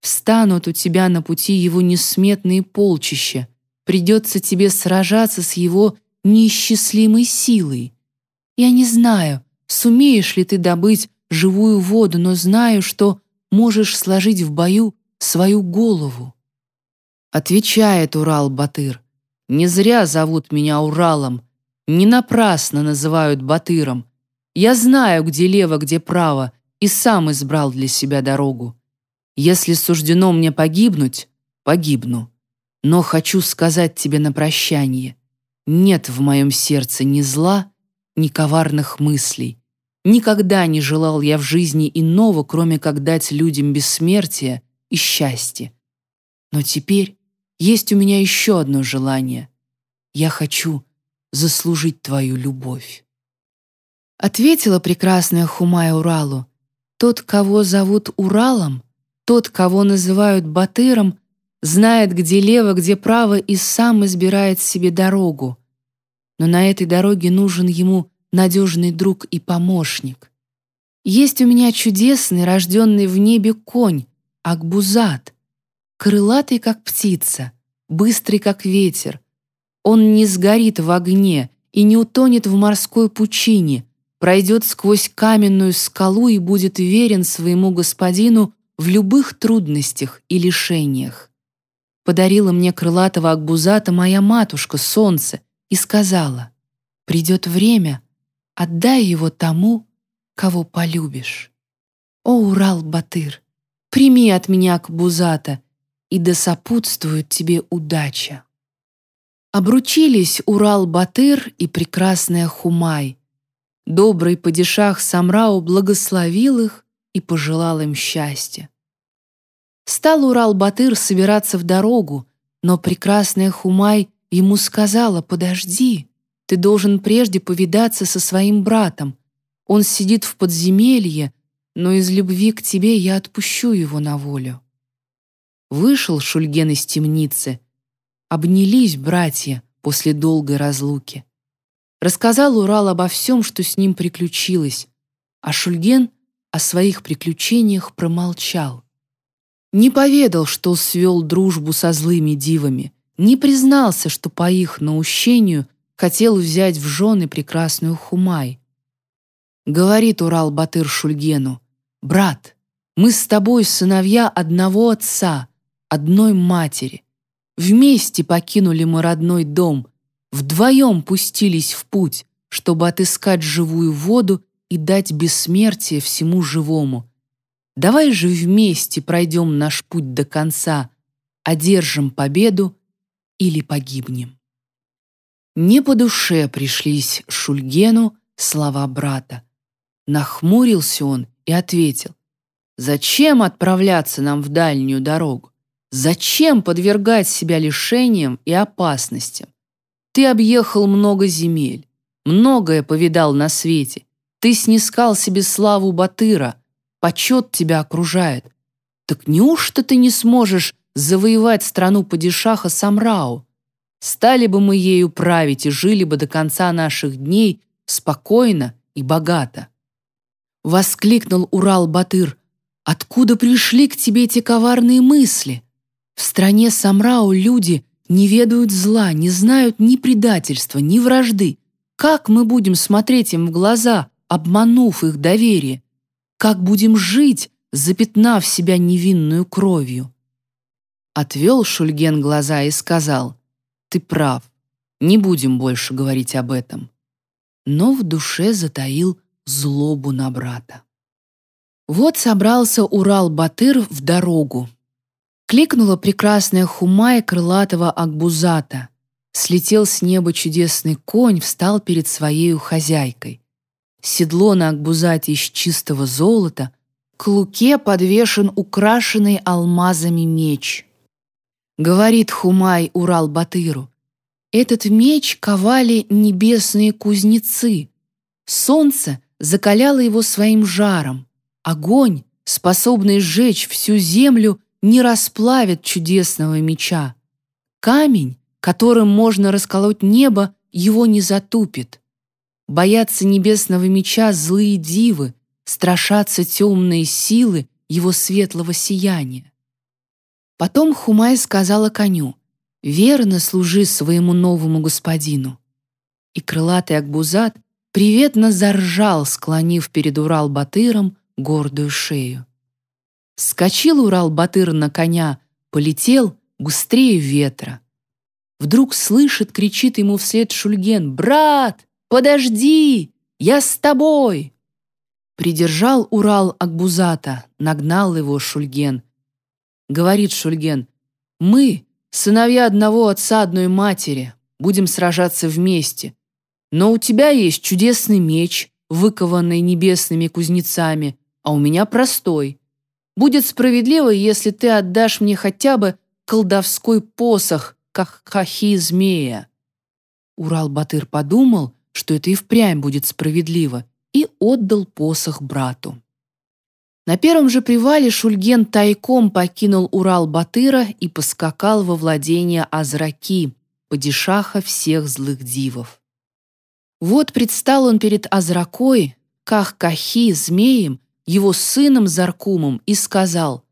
Встанут у тебя на пути его несметные полчища, придется тебе сражаться с его неисчислимой силой. Я не знаю, сумеешь ли ты добыть живую воду, но знаю, что можешь сложить в бою свою голову. Отвечает Урал-Батыр. «Не зря зовут меня Уралом, не напрасно называют Батыром. Я знаю, где лево, где право, и сам избрал для себя дорогу. Если суждено мне погибнуть, погибну. Но хочу сказать тебе на прощание. Нет в моем сердце ни зла, ни коварных мыслей. Никогда не желал я в жизни иного, кроме как дать людям бессмертие и счастье. Но теперь есть у меня еще одно желание. Я хочу заслужить твою любовь. Ответила прекрасная Хумая Уралу. Тот, кого зовут Уралом, тот, кого называют Батыром, знает, где лево, где право и сам избирает себе дорогу. Но на этой дороге нужен ему надежный друг и помощник. Есть у меня чудесный, рожденный в небе конь, Акбузат крылатый, как птица, быстрый, как ветер. Он не сгорит в огне и не утонет в морской пучине, пройдет сквозь каменную скалу и будет верен своему господину в любых трудностях и лишениях. Подарила мне крылатого Акбузата моя матушка, солнце, и сказала, «Придет время, отдай его тому, кого полюбишь». О, Урал-Батыр, прими от меня Акбузата и да сопутствует тебе удача. Обручились Урал-Батыр и прекрасная Хумай. Добрый падишах Самрау благословил их и пожелал им счастья. Стал Урал-Батыр собираться в дорогу, Но прекрасная Хумай ему сказала, «Подожди, ты должен прежде повидаться со своим братом. Он сидит в подземелье, но из любви к тебе я отпущу его на волю». Вышел Шульген из темницы. Обнялись братья после долгой разлуки. Рассказал Урал обо всем, что с ним приключилось, а Шульген о своих приключениях промолчал. Не поведал, что свел дружбу со злыми дивами, не признался, что по их наущению хотел взять в жены прекрасную Хумай. Говорит Урал-Батыр Шульгену, «Брат, мы с тобой сыновья одного отца, одной матери. Вместе покинули мы родной дом, вдвоем пустились в путь, чтобы отыскать живую воду и дать бессмертие всему живому. Давай же вместе пройдем наш путь до конца, одержим победу или погибнем. Не по душе пришлись Шульгену слова брата. Нахмурился он и ответил, «Зачем отправляться нам в дальнюю дорогу? Зачем подвергать себя лишениям и опасностям? Ты объехал много земель, многое повидал на свете, ты снискал себе славу Батыра, почет тебя окружает. Так неужто ты не сможешь завоевать страну падишаха Самрау? Стали бы мы ею править и жили бы до конца наших дней спокойно и богато. Воскликнул Урал-Батыр. Откуда пришли к тебе эти коварные мысли? В стране Самрау люди не ведают зла, не знают ни предательства, ни вражды. Как мы будем смотреть им в глаза, обманув их доверие? Как будем жить, запятнав себя невинную кровью? Отвел Шульген глаза и сказал, «Ты прав, не будем больше говорить об этом». Но в душе затаил злобу на брата. Вот собрался Урал-Батыр в дорогу. Кликнула прекрасная хумая крылатого Акбузата. Слетел с неба чудесный конь, встал перед своей хозяйкой седло на акбузате из чистого золота, к луке подвешен украшенный алмазами меч. Говорит Хумай Урал-Батыру, этот меч ковали небесные кузнецы. Солнце закаляло его своим жаром. Огонь, способный сжечь всю землю, не расплавит чудесного меча. Камень, которым можно расколоть небо, его не затупит. Боятся небесного меча злые дивы, страшатся темные силы его светлого сияния. Потом Хумай сказала коню, «Верно служи своему новому господину». И крылатый Акбузат приветно заржал, склонив перед Урал-Батыром гордую шею. Скочил Урал-Батыр на коня, полетел быстрее ветра. Вдруг слышит, кричит ему вслед Шульген, «Брат, «Подожди! Я с тобой!» Придержал Урал Акбузата, нагнал его Шульген. Говорит Шульген, «Мы, сыновья одного отца одной матери, будем сражаться вместе. Но у тебя есть чудесный меч, выкованный небесными кузнецами, а у меня простой. Будет справедливо, если ты отдашь мне хотя бы колдовской посох, как хахи змея». Урал-Батыр подумал, что это и впрямь будет справедливо, и отдал посох брату. На первом же привале Шульген тайком покинул Урал-Батыра и поскакал во владение Азраки, падишаха всех злых дивов. Вот предстал он перед Азракой, Ках-Кахи, змеем, его сыном Заркумом, и сказал,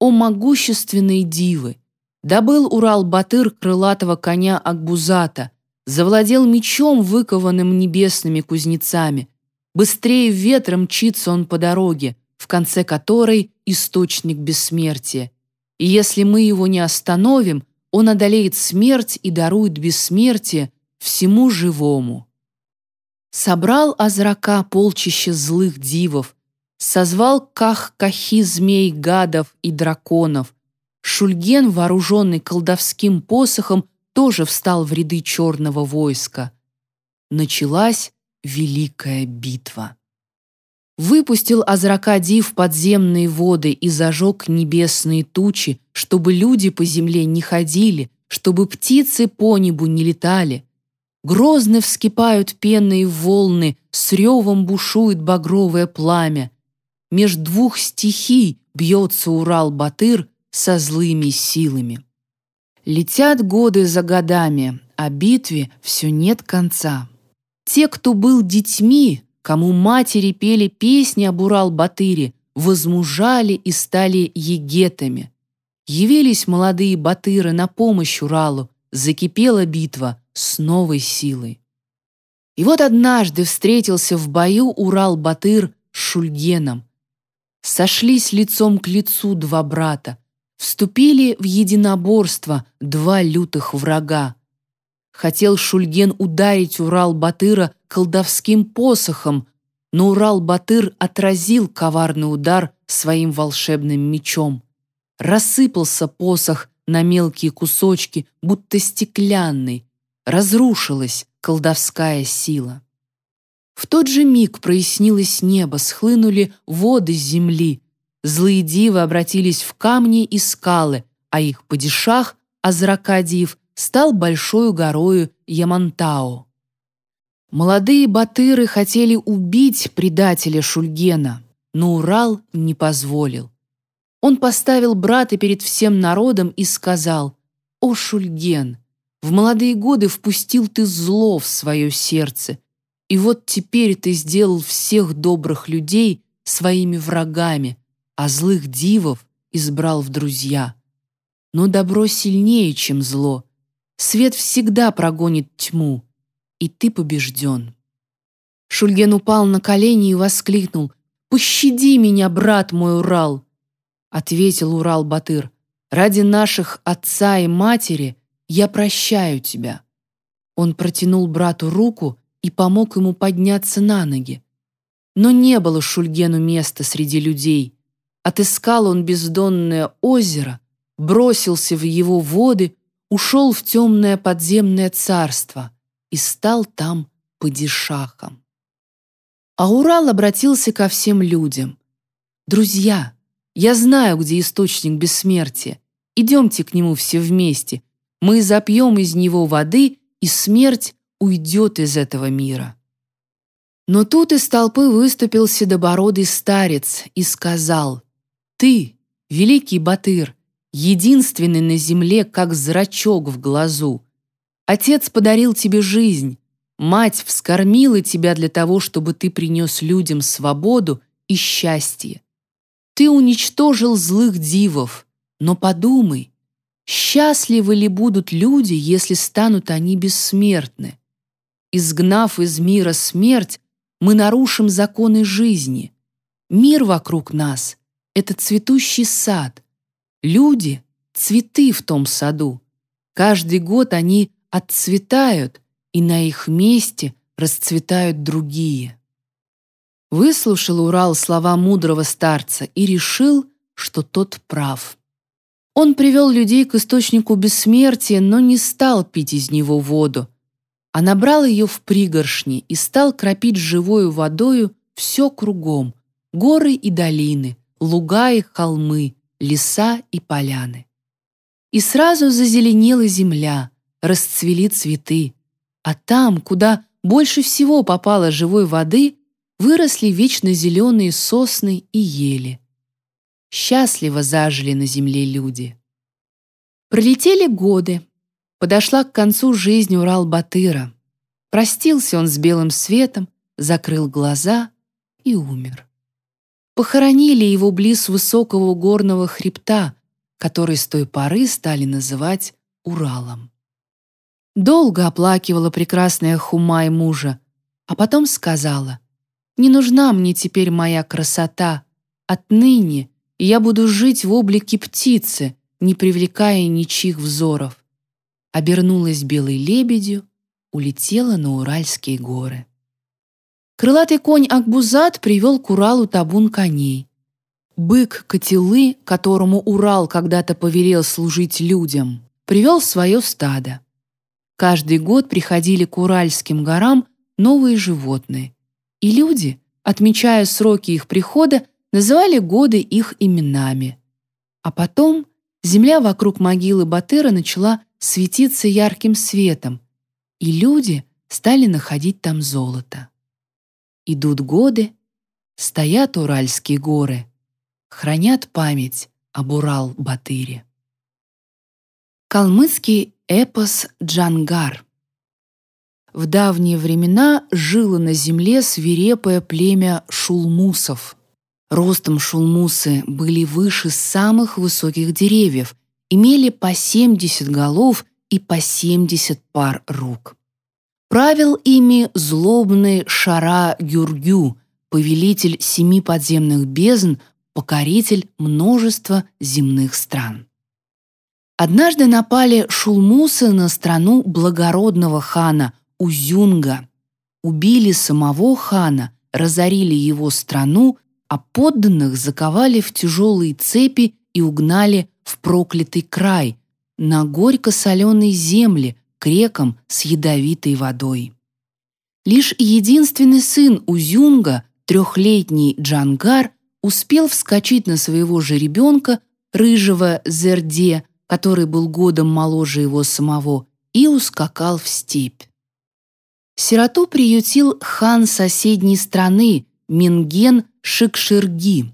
«О могущественные дивы! Добыл Урал-Батыр крылатого коня Акбузата, завладел мечом, выкованным небесными кузнецами. Быстрее ветром мчится он по дороге, в конце которой источник бессмертия. И если мы его не остановим, он одолеет смерть и дарует бессмертие всему живому. Собрал Азрака полчище злых дивов, созвал ках-кахи змей, гадов и драконов. Шульген, вооруженный колдовским посохом, тоже встал в ряды черного войска. Началась великая битва. Выпустил Азракади в подземные воды и зажег небесные тучи, чтобы люди по земле не ходили, чтобы птицы по небу не летали. Грозно вскипают пенные волны, с ревом бушует багровое пламя. Меж двух стихий бьется Урал-Батыр со злыми силами. Летят годы за годами, а битве все нет конца. Те, кто был детьми, кому матери пели песни об Урал-Батыре, возмужали и стали егетами. Явились молодые батыры на помощь Уралу, закипела битва с новой силой. И вот однажды встретился в бою Урал-Батыр с Шульгеном. Сошлись лицом к лицу два брата, вступили в единоборство два лютых врага. Хотел Шульген ударить Урал-Батыра колдовским посохом, но Урал-Батыр отразил коварный удар своим волшебным мечом. Рассыпался посох на мелкие кусочки, будто стеклянный. Разрушилась колдовская сила. В тот же миг прояснилось небо, схлынули воды с земли. Злые дивы обратились в камни и скалы, а их падишах, Азракадиев, стал большой горою Ямантау. Молодые батыры хотели убить предателя Шульгена, но Урал не позволил. Он поставил брата перед всем народом и сказал, «О, Шульген, в молодые годы впустил ты зло в свое сердце, и вот теперь ты сделал всех добрых людей своими врагами, а злых дивов избрал в друзья. Но добро сильнее, чем зло. Свет всегда прогонит тьму, и ты побежден. Шульген упал на колени и воскликнул «Пощади меня, брат мой Урал!» Ответил Урал-Батыр «Ради наших отца и матери я прощаю тебя». Он протянул брату руку и помог ему подняться на ноги. Но не было Шульгену места среди людей. Отыскал он бездонное озеро, бросился в его воды, ушел в темное подземное царство и стал там падишахом. А Урал обратился ко всем людям. «Друзья, я знаю, где источник бессмертия. Идемте к нему все вместе. Мы запьем из него воды, и смерть уйдет из этого мира». Но тут из толпы выступил седобородый старец и сказал, «Ты, великий Батыр, единственный на земле, как зрачок в глазу. Отец подарил тебе жизнь, мать вскормила тебя для того, чтобы ты принес людям свободу и счастье. Ты уничтожил злых дивов, но подумай, счастливы ли будут люди, если станут они бессмертны? Изгнав из мира смерть, мы нарушим законы жизни. Мир вокруг нас — это цветущий сад. Люди — цветы в том саду. Каждый год они отцветают, и на их месте расцветают другие. Выслушал Урал слова мудрого старца и решил, что тот прав. Он привел людей к источнику бессмертия, но не стал пить из него воду, а набрал ее в пригоршни и стал кропить живою водою все кругом — горы и долины, луга и холмы, леса и поляны. И сразу зазеленела земля, расцвели цветы, а там, куда больше всего попало живой воды, выросли вечно зеленые сосны и ели. Счастливо зажили на земле люди. Пролетели годы. Подошла к концу жизнь Урал-Батыра. Простился он с белым светом, закрыл глаза и умер. Похоронили его близ высокого горного хребта, который с той поры стали называть Уралом. Долго оплакивала прекрасная Хумай мужа, а потом сказала, «Не нужна мне теперь моя красота. Отныне я буду жить в облике птицы, не привлекая ничьих взоров». Обернулась белой лебедью, улетела на Уральские горы. Крылатый конь Акбузат привел к Уралу табун коней. Бык Котелы, которому Урал когда-то повелел служить людям, привел свое стадо. Каждый год приходили к Уральским горам новые животные, и люди, отмечая сроки их прихода, называли годы их именами. А потом земля вокруг могилы Батыра начала светиться ярким светом, и люди стали находить там золото. Идут годы, стоят Уральские горы, хранят память об Урал-Батыре. Калмыцкий эпос «Джангар» В давние времена жило на земле свирепое племя шулмусов. Ростом шулмусы были выше самых высоких деревьев, имели по 70 голов и по 70 пар рук. Правил ими злобный Шара Гюргю, повелитель семи подземных бездн, покоритель множества земных стран. Однажды напали шулмусы на страну благородного хана Узюнга, убили самого хана, разорили его страну, а подданных заковали в тяжелые цепи и угнали в проклятый край, на горько-соленой земле, к рекам с ядовитой водой. Лишь единственный сын Узюнга, трехлетний Джангар, успел вскочить на своего же ребенка, рыжего Зерде, который был годом моложе его самого, и ускакал в степь. Сироту приютил хан соседней страны Минген Шикширги.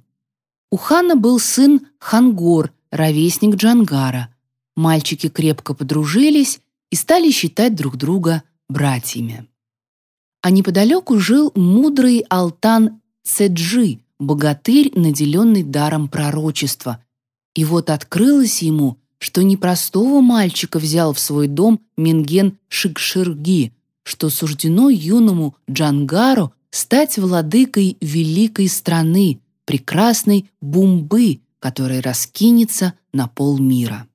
У хана был сын Хангор, ровесник Джангара. Мальчики крепко подружились и стали считать друг друга братьями. А неподалеку жил мудрый Алтан Цеджи, богатырь, наделенный даром пророчества. И вот открылось ему, что непростого мальчика взял в свой дом Минген Шикширги, что суждено юному Джангару стать владыкой великой страны, прекрасной Бумбы, которая раскинется на полмира.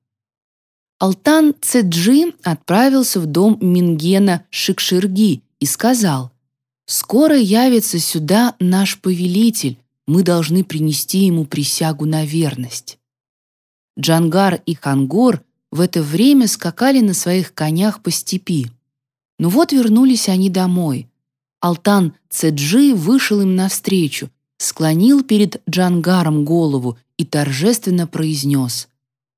Алтан Цеджи отправился в дом Мингена Шикширги и сказал, «Скоро явится сюда наш повелитель, мы должны принести ему присягу на верность». Джангар и Хангор в это время скакали на своих конях по степи. Но вот вернулись они домой. Алтан Цеджи вышел им навстречу, склонил перед Джангаром голову и торжественно произнес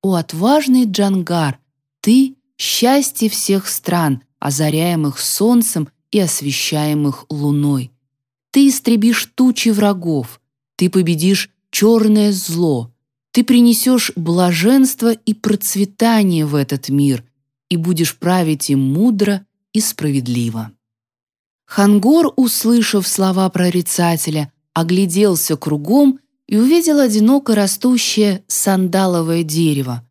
«О, отважный Джангар, ты — счастье всех стран, озаряемых солнцем и освещаемых луной. Ты истребишь тучи врагов, ты победишь черное зло, ты принесешь блаженство и процветание в этот мир и будешь править им мудро и справедливо. Хангор, услышав слова прорицателя, огляделся кругом и увидел одиноко растущее сандаловое дерево.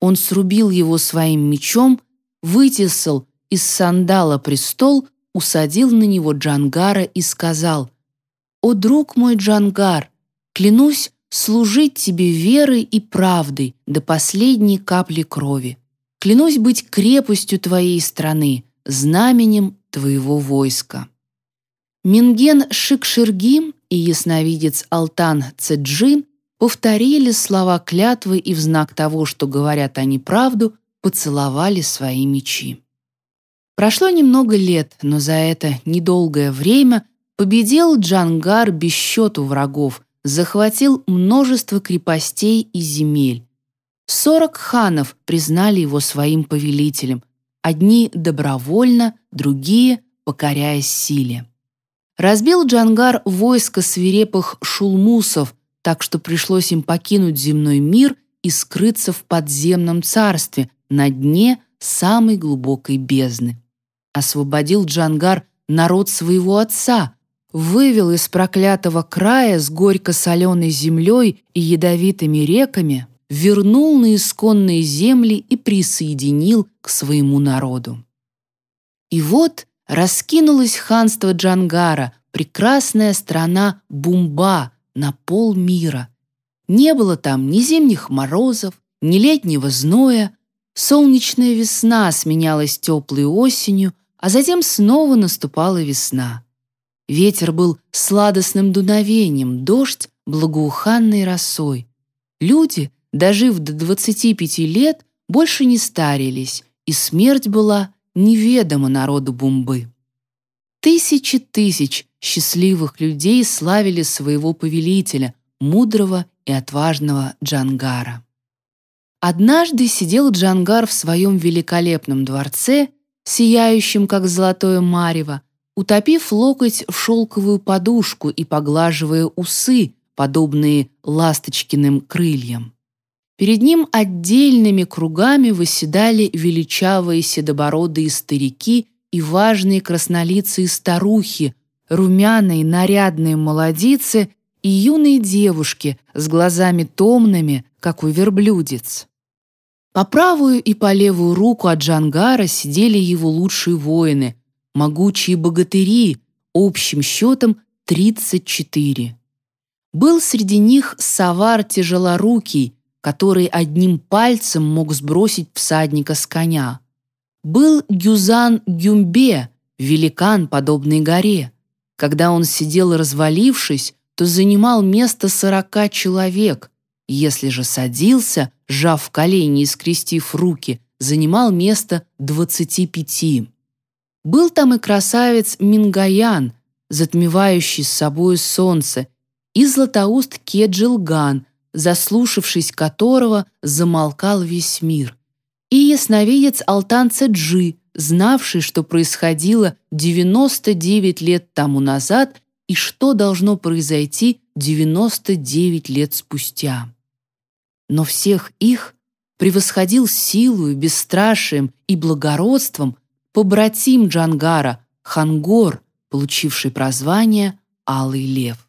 Он срубил его своим мечом, вытесал из сандала престол, усадил на него Джангара и сказал, «О, друг мой Джангар, клянусь служить тебе верой и правдой до последней капли крови. Клянусь быть крепостью твоей страны, знаменем твоего войска». Минген Шикширгим и ясновидец Алтан Цеджи повторили слова клятвы и в знак того, что говорят они правду, поцеловали свои мечи. Прошло немного лет, но за это недолгое время победил Джангар без счету врагов, захватил множество крепостей и земель. Сорок ханов признали его своим повелителем, одни добровольно, другие покоряясь силе. Разбил Джангар войско свирепых шулмусов, так что пришлось им покинуть земной мир и скрыться в подземном царстве на дне самой глубокой бездны. Освободил Джангар народ своего отца, вывел из проклятого края с горько-соленой землей и ядовитыми реками, вернул на исконные земли и присоединил к своему народу. И вот раскинулось ханство Джангара, прекрасная страна Бумба на полмира. Не было там ни зимних морозов, ни летнего зноя, солнечная весна сменялась теплой осенью, а затем снова наступала весна. Ветер был сладостным дуновением, дождь — благоуханной росой. Люди, дожив до 25 лет, больше не старились, и смерть была неведома народу Бумбы. Тысячи тысяч счастливых людей славили своего повелителя, мудрого и отважного Джангара. Однажды сидел Джангар в своем великолепном дворце, сияющем, как золотое марево, утопив локоть в шелковую подушку и поглаживая усы, подобные ласточкиным крыльям. Перед ним отдельными кругами выседали величавые седобородые старики и важные краснолицые старухи, румяные нарядные молодицы и юные девушки с глазами томными, как у верблюдец. По правую и по левую руку от Джангара сидели его лучшие воины, могучие богатыри, общим счетом 34. Был среди них Савар Тяжелорукий, который одним пальцем мог сбросить всадника с коня. Был Гюзан Гюмбе, великан, подобный горе. Когда он сидел развалившись, то занимал место сорока человек, если же садился, сжав колени и скрестив руки, занимал место двадцати пяти. Был там и красавец Мингаян, затмевающий с собой солнце, и златоуст Кеджилган, заслушавшись которого, замолкал весь мир, и ясновидец Алтан Цеджи, знавший, что происходило 99 лет тому назад и что должно произойти 99 лет спустя. Но всех их превосходил силою, бесстрашием и благородством побратим Джангара, Хангор, получивший прозвание «Алый лев».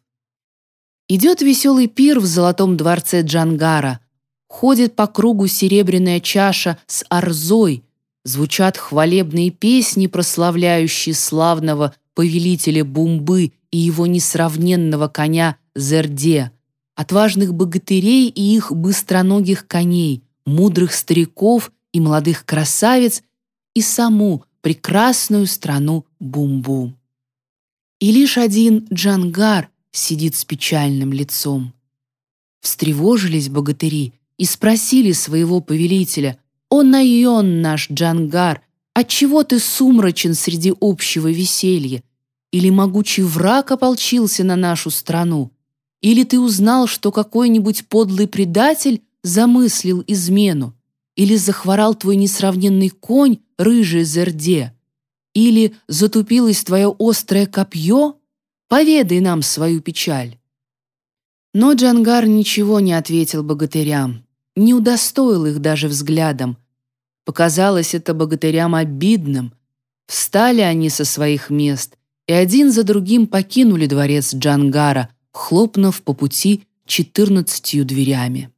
Идет веселый пир в золотом дворце Джангара, ходит по кругу серебряная чаша с арзой, звучат хвалебные песни, прославляющие славного повелителя Бумбы и его несравненного коня Зерде, отважных богатырей и их быстроногих коней, мудрых стариков и молодых красавиц и саму прекрасную страну Бумбу. И лишь один Джангар сидит с печальным лицом. Встревожились богатыри и спросили своего повелителя, «О, Найон наш Джангар, отчего ты сумрачен среди общего веселья? Или могучий враг ополчился на нашу страну? Или ты узнал, что какой-нибудь подлый предатель замыслил измену? Или захворал твой несравненный конь, рыжий зерде? Или затупилось твое острое копье? Поведай нам свою печаль». Но Джангар ничего не ответил богатырям, не удостоил их даже взглядом. Показалось это богатырям обидным. Встали они со своих мест и один за другим покинули дворец Джангара, хлопнув по пути четырнадцатью дверями.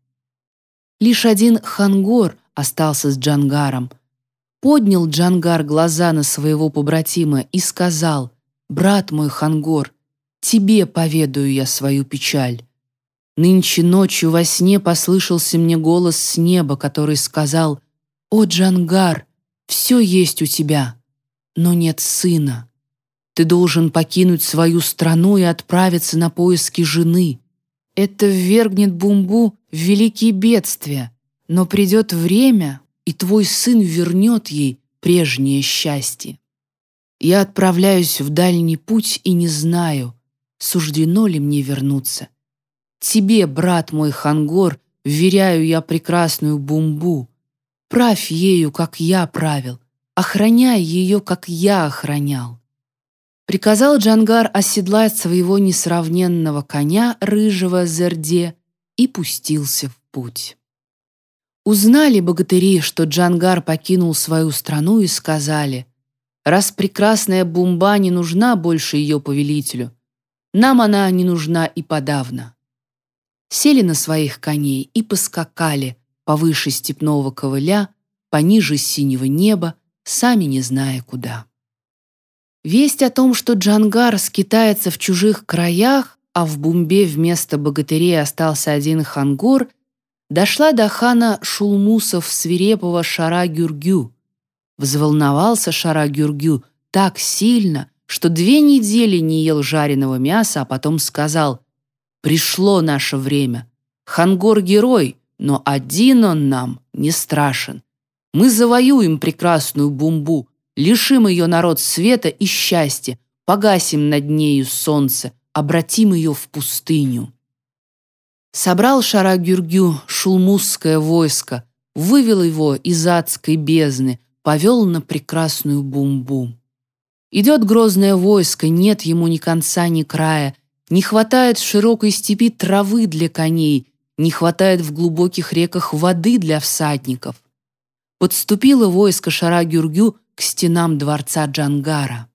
Лишь один Хангор остался с Джангаром. Поднял Джангар глаза на своего побратима и сказал, «Брат мой Хангор, тебе поведаю я свою печаль. Нынче ночью во сне послышался мне голос с неба, который сказал, «О, Джангар, все есть у тебя, но нет сына. Ты должен покинуть свою страну и отправиться на поиски жены. Это ввергнет Бумбу в великие бедствия, но придет время, и твой сын вернет ей прежнее счастье. Я отправляюсь в дальний путь и не знаю, суждено ли мне вернуться. Тебе, брат мой Хангор, вверяю я прекрасную Бумбу. Правь ею, как я правил, охраняй ее, как я охранял. Приказал Джангар оседлать своего несравненного коня, рыжего Зерде, и пустился в путь. Узнали богатыри, что Джангар покинул свою страну и сказали, «Раз прекрасная Бумба не нужна больше ее повелителю, нам она не нужна и подавно». Сели на своих коней и поскакали повыше степного ковыля, пониже синего неба, сами не зная куда. Весть о том, что Джангар скитается в чужих краях, а в Бумбе вместо богатырей остался один хангор, дошла до хана Шулмусов свирепого Шара-Гюргю. Взволновался Шара-Гюргю так сильно, что две недели не ел жареного мяса, а потом сказал «Пришло наше время. Хангор — герой, но один он нам не страшен. Мы завоюем прекрасную Бумбу, Лишим ее народ света и счастья, погасим над нею солнце, обратим ее в пустыню. Собрал Шара-Гюргю шулмусское войско, вывел его из адской бездны, повел на прекрасную бумбу. Идет грозное войско, нет ему ни конца, ни края, не хватает в широкой степи травы для коней, не хватает в глубоких реках воды для всадников. Подступило войско Шара-Гюргю к стенам дворца Джангара.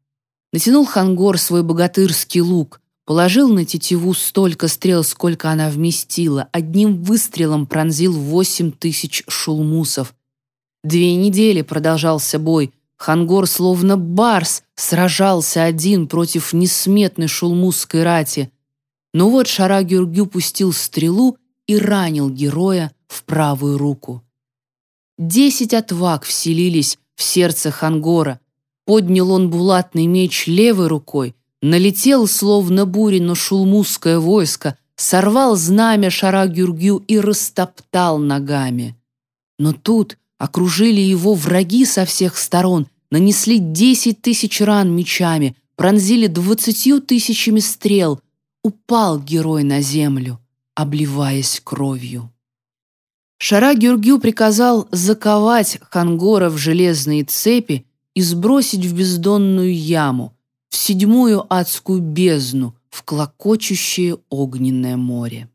Натянул Хангор свой богатырский лук, положил на тетиву столько стрел, сколько она вместила, одним выстрелом пронзил восемь тысяч шулмусов. Две недели продолжался бой, Хангор, словно барс, сражался один против несметной шулмусской рати. Но вот Шара-Гюргю пустил стрелу и ранил героя в правую руку. Десять отваг вселились в сердце Хангора. Поднял он булатный меч левой рукой, налетел, словно буря, на шулмусское войско, сорвал знамя Шара-Гюргю и растоптал ногами. Но тут окружили его враги со всех сторон, нанесли десять тысяч ран мечами, пронзили двадцатью тысячами стрел. Упал герой на землю обливаясь кровью. Шара Гюргю приказал заковать Хангора в железные цепи и сбросить в бездонную яму, в седьмую адскую бездну, в клокочущее огненное море.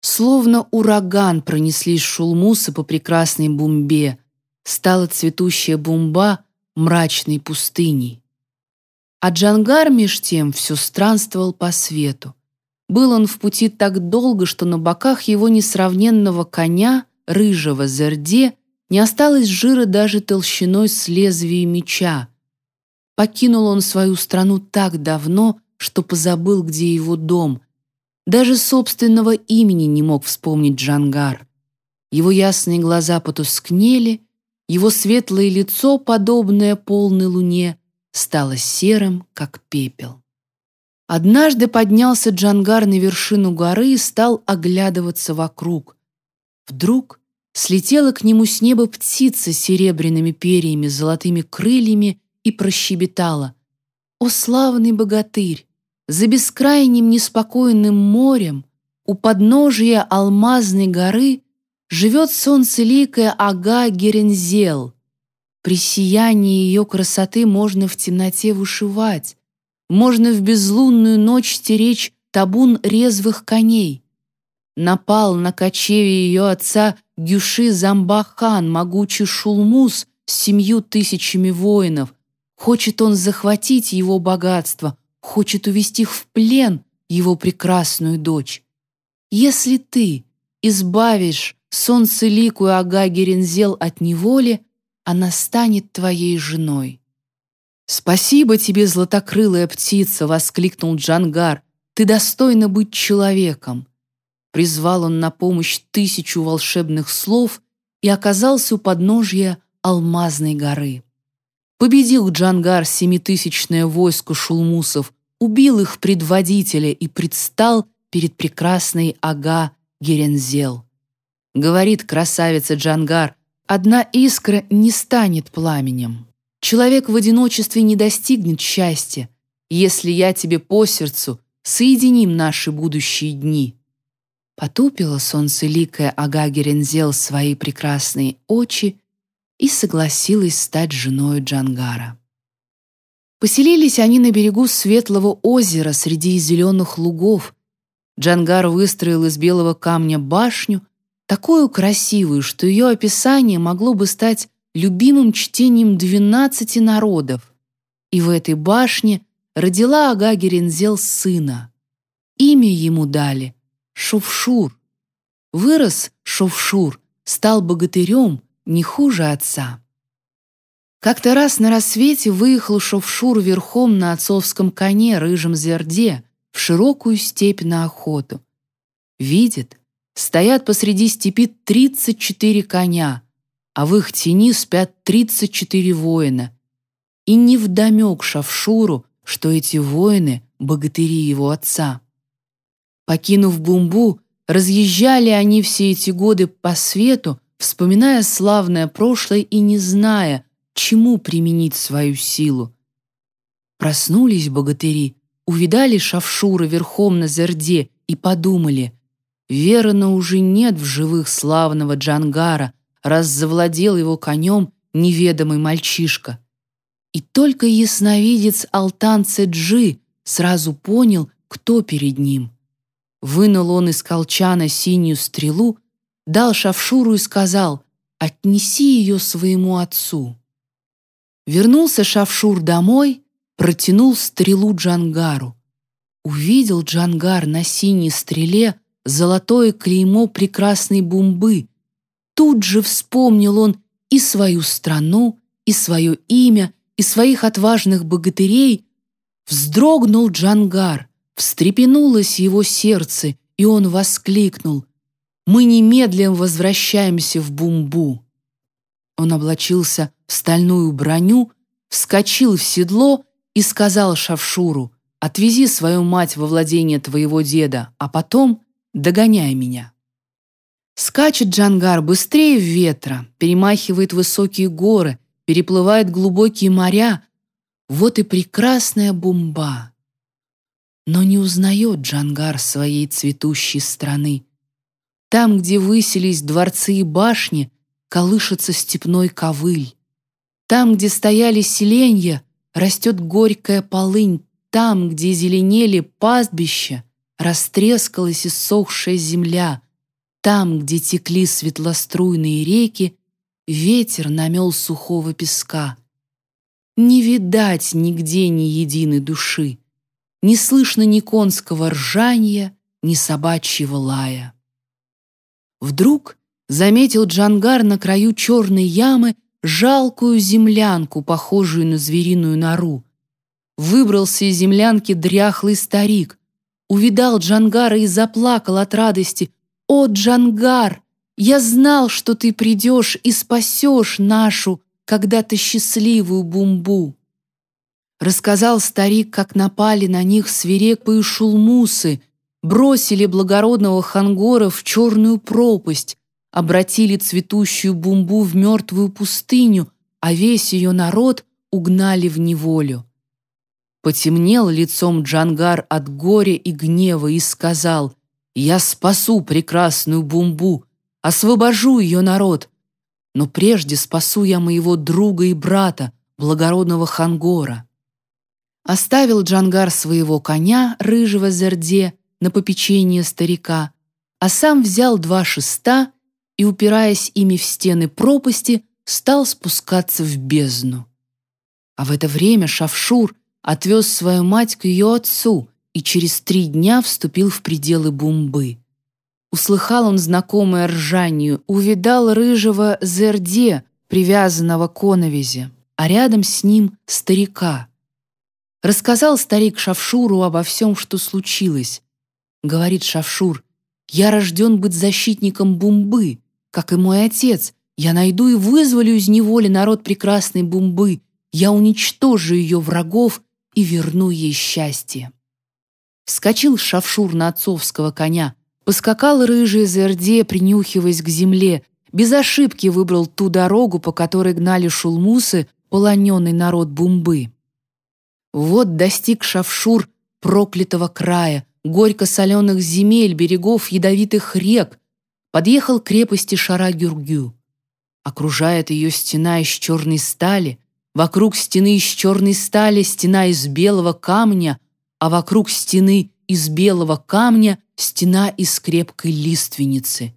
Словно ураган пронеслись шулмусы по прекрасной бумбе, стала цветущая бумба мрачной пустыней. А Джангар меж тем все странствовал по свету. Был он в пути так долго, что на боках его несравненного коня, рыжего зерде, не осталось жира даже толщиной с лезвия меча. Покинул он свою страну так давно, что позабыл, где его дом. Даже собственного имени не мог вспомнить Джангар. Его ясные глаза потускнели, его светлое лицо, подобное полной луне, стало серым, как пепел. Однажды поднялся Джангар на вершину горы и стал оглядываться вокруг. Вдруг слетела к нему с неба птица с серебряными перьями, золотыми крыльями и прощебетала. «О, славный богатырь! За бескрайним неспокойным морем у подножия алмазной горы живет солнцеликая Ага Герензел. При сиянии ее красоты можно в темноте вышивать, можно в безлунную ночь стеречь табун резвых коней. Напал на кочеве ее отца Гюши Замбахан, могучий шулмус с семью тысячами воинов. Хочет он захватить его богатство, хочет увести в плен его прекрасную дочь. Если ты избавишь солнцеликую Ага Герензел от неволи, она станет твоей женой. «Спасибо тебе, златокрылая птица!» — воскликнул Джангар. «Ты достойна быть человеком!» Призвал он на помощь тысячу волшебных слов и оказался у подножья Алмазной горы. Победил Джангар семитысячное войско шулмусов, убил их предводителя и предстал перед прекрасной Ага Герензел. Говорит красавица Джангар, одна искра не станет пламенем. Человек в одиночестве не достигнет счастья. Если я тебе по сердцу, соединим наши будущие дни». Потупила солнцеликая Ага Герензел свои прекрасные очи и согласилась стать женой Джангара. Поселились они на берегу светлого озера среди зеленых лугов. Джангар выстроил из белого камня башню, такую красивую, что ее описание могло бы стать любимым чтением двенадцати народов, и в этой башне родила Ага Герензел сына. Имя ему дали Шовшур. Вырос Шовшур, стал богатырем не хуже отца. Как-то раз на рассвете выехал Шовшур верхом на отцовском коне рыжем зерде в широкую степь на охоту. Видит, стоят посреди степи тридцать четыре коня — а в их тени спят тридцать четыре воина. И невдомек Шавшуру, что эти воины — богатыри его отца. Покинув Бумбу, разъезжали они все эти годы по свету, вспоминая славное прошлое и не зная, чему применить свою силу. Проснулись богатыри, увидали Шавшура верхом на зерде и подумали, верно уже нет в живых славного Джангара, раз завладел его конем неведомый мальчишка. И только ясновидец Алтан Цеджи сразу понял, кто перед ним. Вынул он из колчана синюю стрелу, дал Шавшуру и сказал «Отнеси ее своему отцу». Вернулся Шавшур домой, протянул стрелу Джангару. Увидел Джангар на синей стреле золотое клеймо прекрасной бумбы. Тут же вспомнил он и свою страну, и свое имя, и своих отважных богатырей. Вздрогнул Джангар, встрепенулось его сердце, и он воскликнул «Мы немедленно возвращаемся в Бумбу». Он облачился в стальную броню, вскочил в седло и сказал Шавшуру «Отвези свою мать во владение твоего деда, а потом догоняй меня». Скачет Джангар быстрее ветра, перемахивает высокие горы, переплывает глубокие моря. Вот и прекрасная бумба. Но не узнает Джангар своей цветущей страны. Там, где высились дворцы и башни, колышется степной ковыль. Там, где стояли селенья, растет горькая полынь. Там, где зеленели пастбища, растрескалась иссохшая земля. Там, где текли светлоструйные реки, ветер намел сухого песка. Не видать нигде ни единой души, не слышно ни конского ржания, ни собачьего лая. Вдруг заметил Джангар на краю черной ямы жалкую землянку, похожую на звериную нору. Выбрался из землянки дряхлый старик, увидал Джангара и заплакал от радости. «О, Джангар, я знал, что ты придешь и спасешь нашу когда-то счастливую бумбу». Рассказал старик, как напали на них свирепые шулмусы, бросили благородного хангора в черную пропасть, обратили цветущую бумбу в мертвую пустыню, а весь ее народ угнали в неволю. Потемнел лицом Джангар от горя и гнева и сказал, «Я спасу прекрасную бумбу, освобожу ее народ, но прежде спасу я моего друга и брата, благородного Хангора». Оставил Джангар своего коня, рыжего зерде, на попечение старика, а сам взял два шеста и, упираясь ими в стены пропасти, стал спускаться в бездну. А в это время Шавшур отвез свою мать к ее отцу и через три дня вступил в пределы Бумбы. Услыхал он знакомое ржанию, увидал рыжего Зерде, привязанного к оновизе, а рядом с ним старика. Рассказал старик Шавшуру обо всем, что случилось. Говорит Шавшур, «Я рожден быть защитником Бумбы, как и мой отец. Я найду и вызволю из неволи народ прекрасной Бумбы. Я уничтожу ее врагов и верну ей счастье». Вскочил Шавшур на отцовского коня, поскакал рыжий Зерде, принюхиваясь к земле, без ошибки выбрал ту дорогу, по которой гнали шулмусы, полоненный народ Бумбы. Вот достиг Шавшур проклятого края, горько-соленых земель, берегов ядовитых рек, подъехал к крепости Шара-Гюргю. Окружает ее стена из черной стали, вокруг стены из черной стали стена из белого камня, а вокруг стены из белого камня стена из крепкой лиственницы.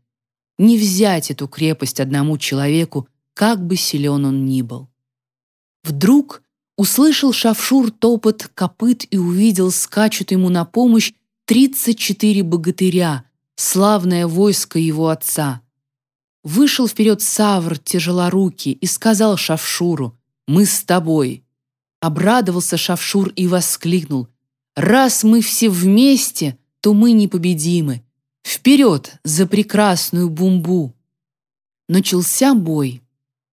Не взять эту крепость одному человеку, как бы силен он ни был. Вдруг услышал Шавшур топот копыт и увидел, скачут ему на помощь тридцать четыре богатыря, славное войско его отца. Вышел вперед Савр тяжелорукий и сказал Шавшуру, «Мы с тобой». Обрадовался Шавшур и воскликнул, «Раз мы все вместе, то мы непобедимы. Вперед за прекрасную бумбу!» Начался бой.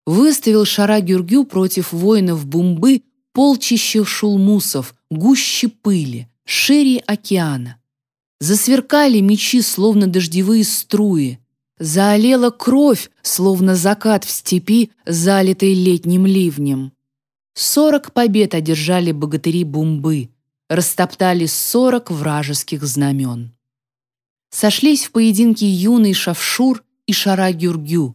Выставил Шара Гюргю против воинов бумбы полчища шулмусов, гуще пыли, шире океана. Засверкали мечи, словно дождевые струи. Заолела кровь, словно закат в степи, залитой летним ливнем. Сорок побед одержали богатыри Бумбы, растоптали сорок вражеских знамен. Сошлись в поединке юный Шавшур и Шара-Гюргю.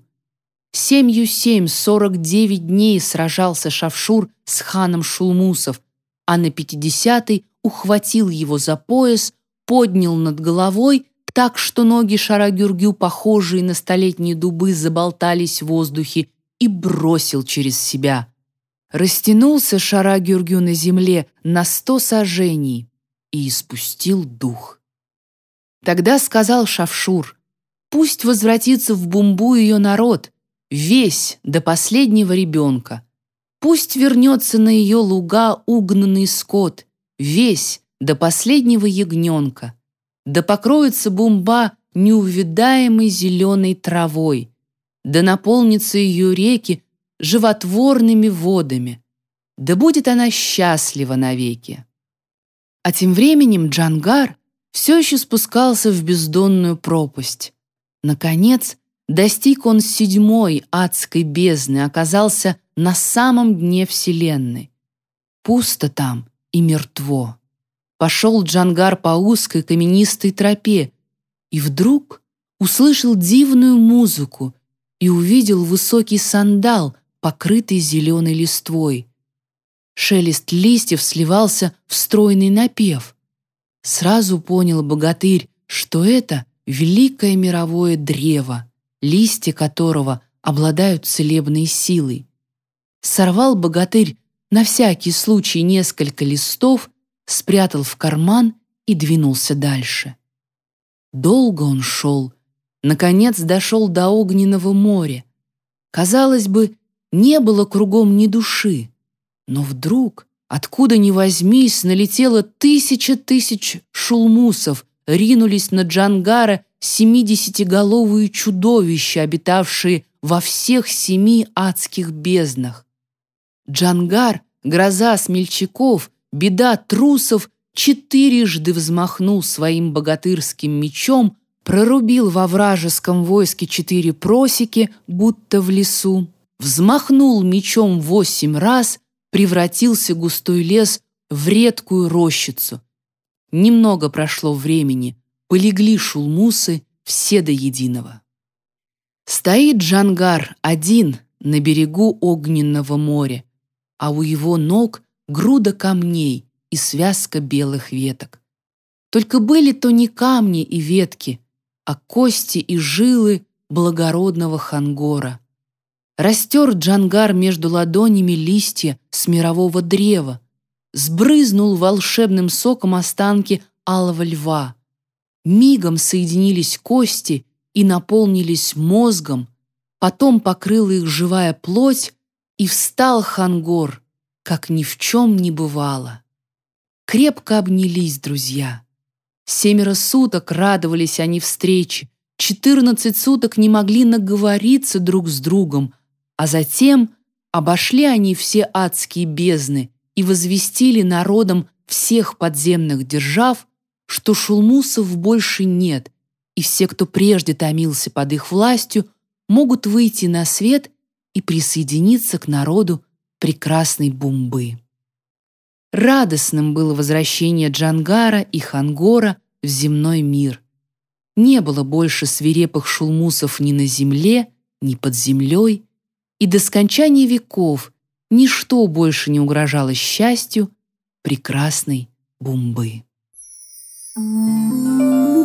Семью семь сорок девять дней сражался Шавшур с ханом Шулмусов, а на пятидесятый ухватил его за пояс, поднял над головой так, что ноги Шарагюргю, похожие на столетние дубы, заболтались в воздухе и бросил через себя. Растянулся Шарагюргю на земле на сто сажений и испустил дух. Тогда сказал Шавшур, «Пусть возвратится в Бумбу ее народ, весь до последнего ребенка. Пусть вернется на ее луга угнанный скот, весь до последнего ягненка. Да покроется Бумба неувидаемой зеленой травой, да наполнится ее реки животворными водами, да будет она счастлива навеки. А тем временем Джангар все еще спускался в бездонную пропасть. Наконец, достиг он седьмой адской бездны, оказался на самом дне Вселенной. Пусто там и мертво. Пошел Джангар по узкой каменистой тропе и вдруг услышал дивную музыку и увидел высокий сандал, покрытый зеленой листвой. Шелест листьев сливался в стройный напев. Сразу понял богатырь, что это великое мировое древо, листья которого обладают целебной силой. Сорвал богатырь на всякий случай несколько листов, спрятал в карман и двинулся дальше. Долго он шел, наконец дошел до огненного моря. Казалось бы, не было кругом ни души, но вдруг, откуда ни возьмись, налетело тысяча тысяч шулмусов, ринулись на Джангара семидесятиголовые чудовища, обитавшие во всех семи адских безднах. Джангар, гроза смельчаков, беда трусов, четырежды взмахнул своим богатырским мечом, прорубил во вражеском войске четыре просеки, будто в лесу, взмахнул мечом восемь раз, превратился густой лес в редкую рощицу. Немного прошло времени, полегли шулмусы все до единого. Стоит Джангар один на берегу огненного моря, а у его ног груда камней и связка белых веток. Только были то не камни и ветки, а кости и жилы благородного хангора. Растер Джангар между ладонями листья с мирового древа, сбрызнул волшебным соком останки алого льва. Мигом соединились кости и наполнились мозгом, потом покрыла их живая плоть, и встал Хангор, как ни в чем не бывало. Крепко обнялись друзья. Семеро суток радовались они встрече, четырнадцать суток не могли наговориться друг с другом, а затем обошли они все адские бездны и возвестили народам всех подземных держав, что шулмусов больше нет, и все, кто прежде томился под их властью, могут выйти на свет и присоединиться к народу прекрасной Бумбы. Радостным было возвращение Джангара и Хангора в земной мир. Не было больше свирепых шулмусов ни на земле, ни под землей, и до скончания веков ничто больше не угрожало счастью прекрасной Бумбы. Thank you.